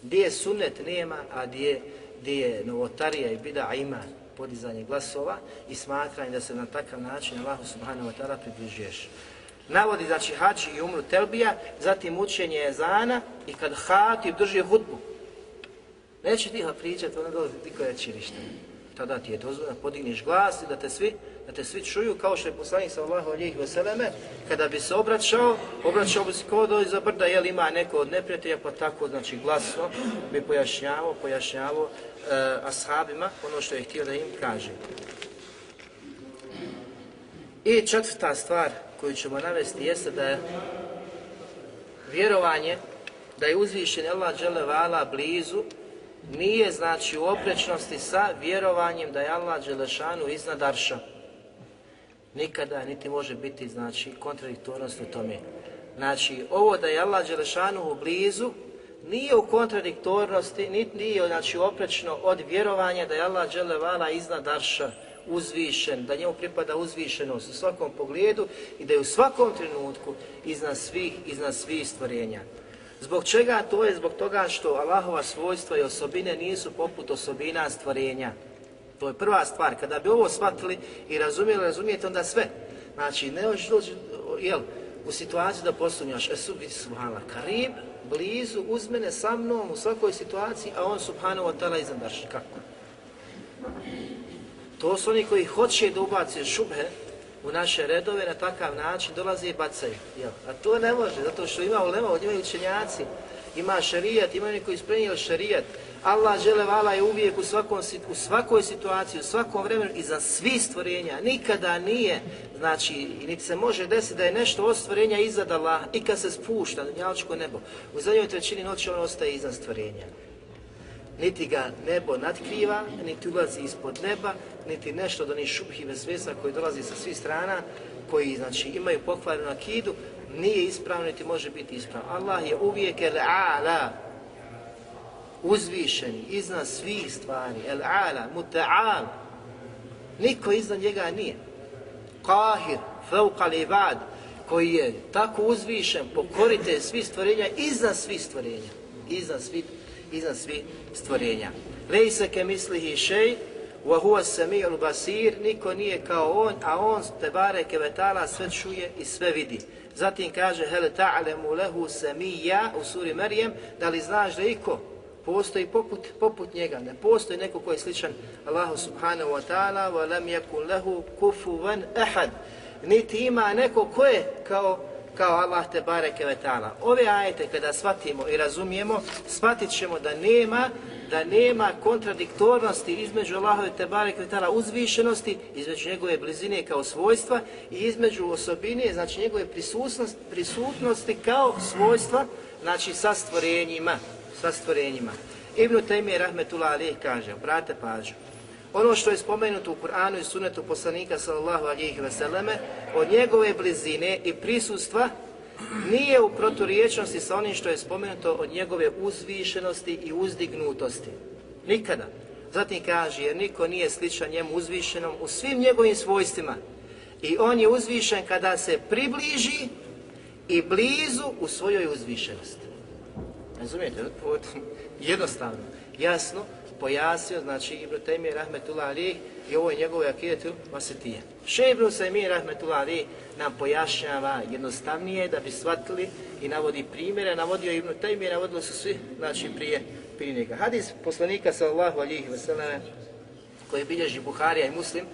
Gdje je sunnet nema, a gdje, gdje je novotarija i bida ima podizanje glasova i smatranje da se na takav način Allahu subhanahu wa ta'ala približuješ. Navodi znači hači i umru telbija, zatim učenje jezana i kad hatib drži hudbu, Neće tiha pričati, onda dolazi niko reći ništa. Tada ti je dozvoljeno, podigneš glas i da te svi, da te svi čuju, kao što je poslanik sallahu alijih veseleme, kada bi se obraćao, obraćao bi se kod iza brda, jel ima neko od neprijatelja, pa tako, znači, glasno bi pojašnjavao, pojašnjavao e, ashabima ono što je htio da im kaže. I četvrta stvar koju ćemo navesti jeste da je vjerovanje da je uzvišen Allah Đelevala blizu nije znači u oprečnosti sa vjerovanjem da je Allah Đelešanu iznad Arša. Nikada niti može biti znači kontradiktornost u tome. Znači ovo da je Allah Đelešanu u blizu nije u kontradiktornosti, niti nije znači oprečno od vjerovanja da je Allah Đelevala iznad Arša uzvišen, da njemu pripada uzvišenost u svakom pogledu i da je u svakom trenutku iznad svih, iznad svih stvorenja. Zbog čega? To je zbog toga što Allahova svojstva i osobine nisu poput osobina stvorenja. To je prva stvar. Kada bi ovo shvatili i razumijeli, razumijete onda sve. Znači, ne možeš doći jel, u situaciju da posumnjaš, e biti subhanallah, karib, blizu, uz mene, sa mnom, u svakoj situaciji, a on subhanahu wa ta'ala iznadaš. Kako? To su oni koji hoće da ubaci šubhe, u naše redove na takav način dolaze i bacaju. Jel? A to ne može, zato što ima ulema, od imaju učenjaci, ima šarijat, ima oni koji sprenijeli šarijat. Allah žele vala je uvijek u, svakom, u svakoj situaciji, u svakom vremenu i za svi stvorenja. Nikada nije, znači, niti se može desiti da je nešto od stvorenja iznad Allah i kad se spušta na nebo. U zadnjoj trećini noći on ostaje iznad stvorenja niti ga nebo nadkriva, niti ulazi ispod neba, niti nešto od onih šubhi vesvesa koji dolazi sa svih strana, koji znači imaju pokvarenu akidu, nije ispravno niti može biti ispravno. Allah je uvijek el ala, uzvišeni, iznad svih stvari, el ala, muta'al, niko iznad njega nije. Kahir, fauqa ibad, koji je tako uzvišen, pokorite svi stvorenja, iznad svih stvorenja, iznad svih iznad svih stvorenja. Lejse ke mislihi šej, wa huwa sami'ul basir, niko nije kao on, a on te bare kevetala sve čuje i sve vidi. Zatim kaže, hel ta'lemu lehu samija u suri Marijem, da li znaš da iko? Postoji poput, poput njega, ne postoji neko koji je sličan Allahu subhanahu wa ta'ala, wa lam yakun lehu kufuvan ahad, niti ima neko ko je kao kao Allah te bareke ve ta'ala. Ove ajete kada shvatimo i razumijemo, shvatit ćemo da nema da nema kontradiktornosti između Allahove te bareke ve ta'ala uzvišenosti, između njegove blizine kao svojstva i između osobine, znači njegove prisutnosti, prisutnosti kao svojstva, znači sa stvorenjima, sa stvorenjima. Ibn Taymi rahmetullah alejhi kaže, brate pažnju ono što je spomenuto u Kur'anu i sunetu poslanika sallallahu alihi veseleme, od njegove blizine i prisustva nije u proturiječnosti sa onim što je spomenuto od njegove uzvišenosti i uzdignutosti. Nikada. Zatim kaže, jer niko nije sličan njemu uzvišenom u svim njegovim svojstvima. I on je uzvišen kada se približi i blizu u svojoj uzvišenosti. Razumijete? Jednostavno, jasno, pojasnio, znači Ibn Taymi rahmetullah ali i ovo je njegove akidetu Vasitije. Pa Še Ibn Taymi rahmetullah ali nam pojašnjava jednostavnije da bi shvatili i navodi primjere, navodio Ibn Taymi, navodili su svi, znači prije, prije njega. Hadis poslanika sallallahu alihi wasallam koji bilježi Buharija i Muslim,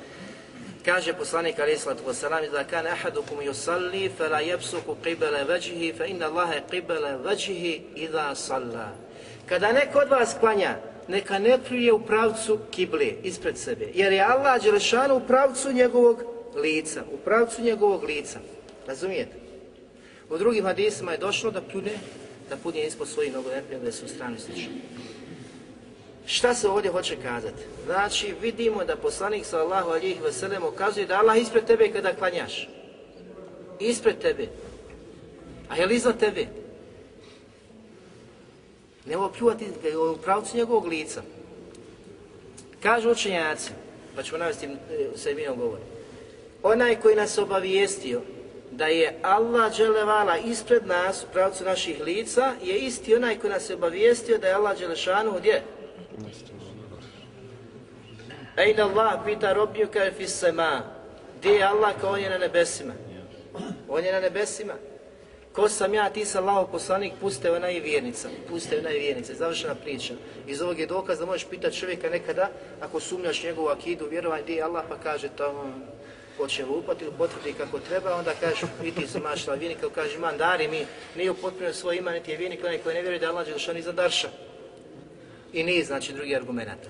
Kaže poslanik alejhi salatu vesselam da kan ahadukum yusalli fala yabsuku qibla wajhihi fa inna Allaha qibla wajhihi idha salla. Kada neko od vas klanja, neka ne prije u pravcu kible ispred sebe, jer je Allah Đelešanu u pravcu njegovog lica, u pravcu njegovog lica. Razumijete? U drugim hadisima je došlo da pljune, da pljune ispod svojih nogu, ne da su u strani slično. Šta se ovdje hoće kazati? Znači, vidimo da poslanik sallahu alijih veselem ukazuje da Allah ispred tebe kada klanjaš. Ispred tebe. A je li iznad tebe? Ne mogu pljuvati u pravcu njegovog lica. Kažu učenjaci, pa ćemo navesti e, sa imenom govori. Onaj koji nas obavijestio da je Allah dželevala ispred nas u pravcu naših lica je isti onaj koji nas je obavijestio da je Allah dželešanu gdje? Ejn Allah pita robnju kao fis sema. Gdje je Allah kao on je na nebesima? On je na nebesima. Ko sam ja, ti sam lao poslanik, puste ona i vjernica. Puste ona i vjernica. Završena priča. Iz ovog je dokaz da možeš pitati čovjeka nekada, ako sumnjaš njegovu akidu, vjerovanje, gdje je Allah, pa kaže to hoće lupati ili potvrdi kako treba, onda kažeš, vidi se mašla vjernika, kaže, man, dari mi, nije upotpunio svoj iman, niti je vjernik, onaj koji ne vjeruje da Allah je došao ni darša. I nije, znači, drugi argument.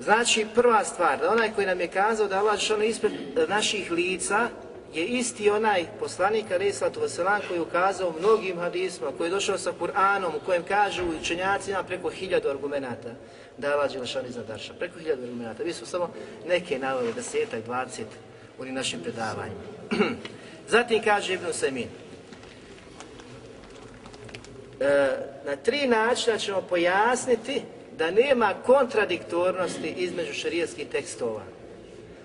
Znači, prva stvar, da onaj koji nam je kazao da Allah je ispred naših lica, je isti onaj poslanik Ali Islatu Veselan koji je ukazao mnogim hadisma, koji je došao sa Kur'anom, u kojem kažu učenjacima preko hiljadu argumenata da je Allah Đelešan iznad Arša. Preko hiljadu argumenata. Vi su samo neke navali, desetak, dvacet u našim predavanjima. Zatim kaže Ibn Semin, e, na tri načina ćemo pojasniti da nema kontradiktornosti između šarijetskih tekstova.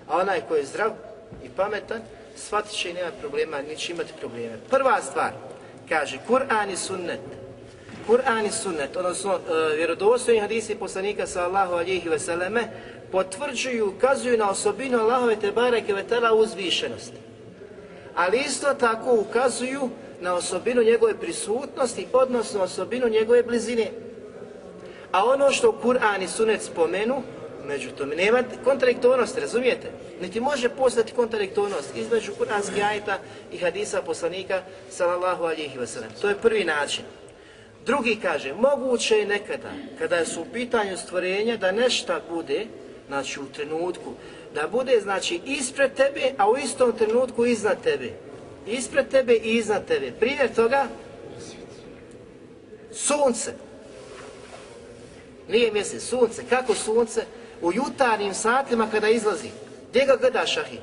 A onaj koji je zdrav i pametan, shvatit će i nema problema, neće imati probleme. Prva stvar, kaže, Kur'an i sunnet. Kur'an i sunnet, odnosno uh, vjerodostojni hadisi poslanika sallahu alihi veseleme, potvrđuju, ukazuju na osobinu Allahove te bareke vetala uzvišenost. Ali isto tako ukazuju na osobinu njegove prisutnosti, odnosno osobinu njegove blizine. A ono što Kur'an i Sunnet spomenu, među tome, nema kontradiktornost, razumijete? Niti može postati kontradiktornost između Kur'anskih ajta i hadisa poslanika, sallallahu alihi wasallam. To je prvi način. Drugi kaže, moguće je nekada, kada su u pitanju stvorenja, da nešta bude, znači u trenutku, da bude, znači, ispred tebe, a u istom trenutku iznad tebe. Ispred tebe i iznad tebe. Primjer toga, sunce. Nije mjesec, sunce. Kako sunce? U jutarnjim satima kada izlazi. Gdje ga gledaš, ahi?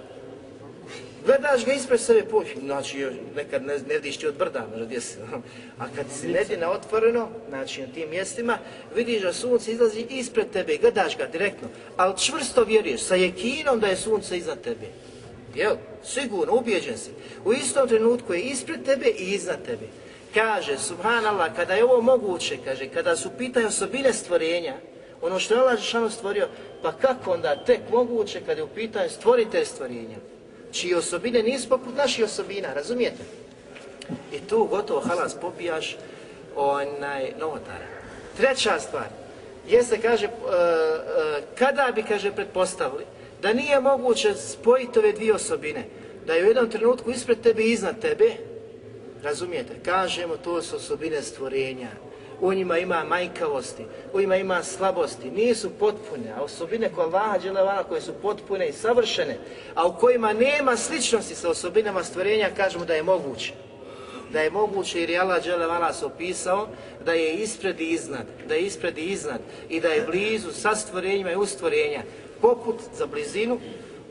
Gledaš ga ispred sebe, poj, znači nekad ne, ne vidiš ti od brda, gdje si. A kad si na otvoreno, znači na tim mjestima, vidiš da sunce izlazi ispred tebe, gledaš ga direktno, ali čvrsto vjeruješ, sa jekinom da je sunce iznad tebe. Jel? Sigurno, ubjeđen si. U istom trenutku je ispred tebe i iznad tebe. Kaže, subhanallah, kada je ovo moguće, kaže, kada su pitanje osobine stvorenja, ono što je Allah Žešanu stvorio, pa kako onda tek moguće kada je u pitanju stvorite stvorenja, čije osobine nisu poput naših osobina, razumijete? I tu gotovo halas popijaš onaj novotara. Treća stvar, jeste, kaže, uh, uh, kada bi, kaže, pretpostavili, da nije moguće spojiti ove dvije osobine, da je u jednom trenutku ispred tebe i iznad tebe, razumijete, kažemo, to su osobine stvorenja, u njima ima majkavosti, u njima ima slabosti, nisu potpune, a osobine koje Allaha dželevana koje su potpune i savršene, a u kojima nema sličnosti sa osobinama stvorenja, kažemo da je moguće. Da je moguće jer je Allah dželevana se opisao da je ispred i iznad, da je ispred i iznad i da je blizu sa stvorenjima i ustvorenja. poput za blizinu,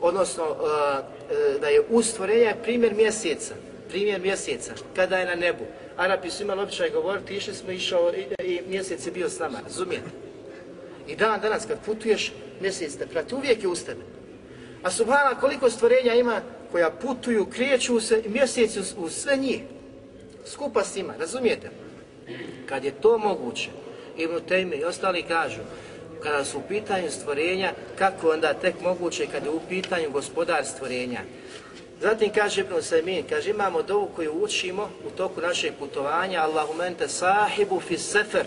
odnosno uh, uh, da je ustvorenja primjer mjeseca, primjer mjeseca, kada je na nebu. Arapi su imali običaj govoriti, išli smo išao i, i mjesec je bio s nama, razumijete? I dan danas kad putuješ, mjesec te prati, uvijek je uz tebe. A subhana koliko stvorenja ima koja putuju, krijeću se i mjesec uz, uz sve njih. Skupa s njima, razumijete? Kad je to moguće, Ibn Tejme i ostali kažu, kada su u pitanju stvorenja, kako onda tek moguće kada je u pitanju gospodar stvorenja. Zatim kaže Ibn Sajmin, kaže imamo dovu koju učimo u toku našeg putovanja, Allahumente sahibu fi sefer,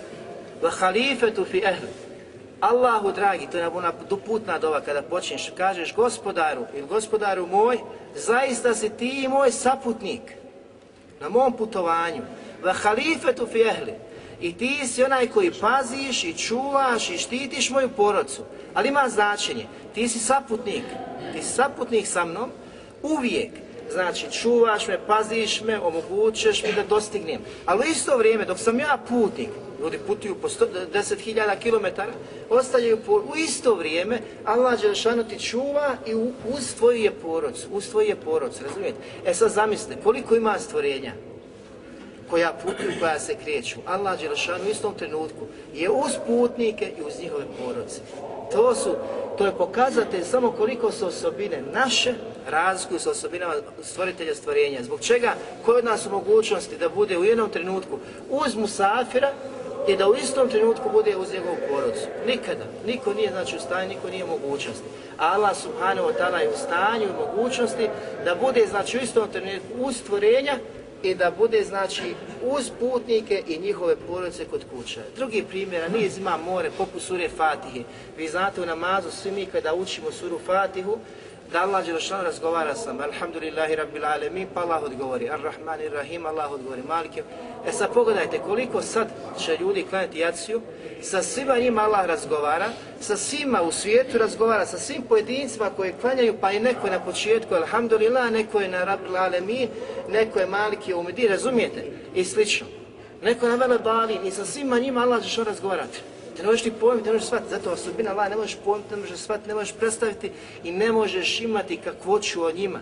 wa halifetu fi ehli. Allahu dragi, to je ona putna dova kada počneš, kažeš gospodaru ili gospodaru moj, zaista si ti moj saputnik na mom putovanju. wa halifetu fi ehli. I ti si onaj koji paziš i čuvaš i štitiš moju porodcu. Ali ima značenje. Ti si saputnik. Ti si saputnik sa mnom uvijek. Znači, čuvaš me, paziš me, omogućeš mi da dostignem. Ali u isto vrijeme, dok sam ja putnik, ljudi putuju po 10.000 km, ostavljaju po, u isto vrijeme, Allah Đelešanu ti čuva i u, uz tvoju je poroc, uz tvoju je poroc, razumijete? E sad zamislite, koliko ima stvorenja koja putuju, koja se kreću. Allah Đelešanu u istom trenutku je uz putnike i uz njihove porodce. To su, to je pokazatelj samo koliko su osobine naše razliku sa osobinama stvoritelja stvorenja. Zbog čega? Koje od nas u mogućnosti da bude u jednom trenutku uz musafira i da u istom trenutku bude uz njegovu porodcu. Nikada. Niko nije znači u stanju, niko nije u mogućnosti. Allah subhanahu wa ta'ala je u stanju i mogućnosti da bude znači u istom trenutku uz stvorenja i da bude znači uz putnike i njihove porodice kod kuća. Drugi primjer, niz ima more poput sure Fatihe. Vi znate u namazu svi mi kada učimo suru Fatihu, da Allah Đelešanu razgovara sa nama, alhamdulillahi rabbil alemin, pa Allah odgovori, ar-Rahman ir-Rahim, Allah odgovori, malike. E sad pogledajte koliko sad će ljudi klanjati jaciju, sa svima njima Allah razgovara, sa svima u svijetu razgovara, sa svim pojedincima koji klanjaju, pa i neko je na početku, alhamdulillah, neko je na rabbil alemin, neko je Maliki umedi, razumijete? I slično. Neko je na vele bali i sa svima njima Allah će što razgovarati. Te ne možeš ti pojmiti, ne možeš shvatiti, zato osobina Allah ne možeš pojmiti, ne možeš shvatiti, ne možeš predstaviti i ne možeš imati kakvoću o njima.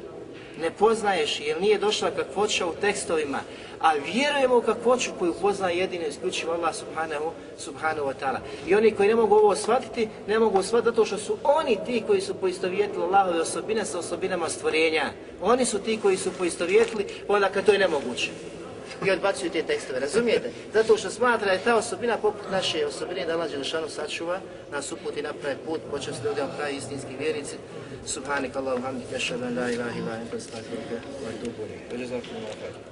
Ne poznaješ jer nije došla kakvoća u tekstovima, a vjerujemo u kakvoću koju poznaje jedino isključivo Allah subhanahu, subhanahu wa ta'ala. I oni koji ne mogu ovo shvatiti, ne mogu shvatiti zato što su oni ti koji su poistovjetili Allahove osobine sa osobinama stvorenja. Oni su ti koji su poistovjetili, onda kad to je nemoguće i odbacuju te tekstove, razumijete? Zato što smatra da je ta osobina poput naše osobine da Allah Đelešanu sačuva, nas uputi na pravi put, počest ljudima pravi istinski vjernici. Subhanik Allahu hamdik, kešadan, la ilaha ilaha, ilaha ilaha ilaha ilaha ilaha ilaha ilaha ilaha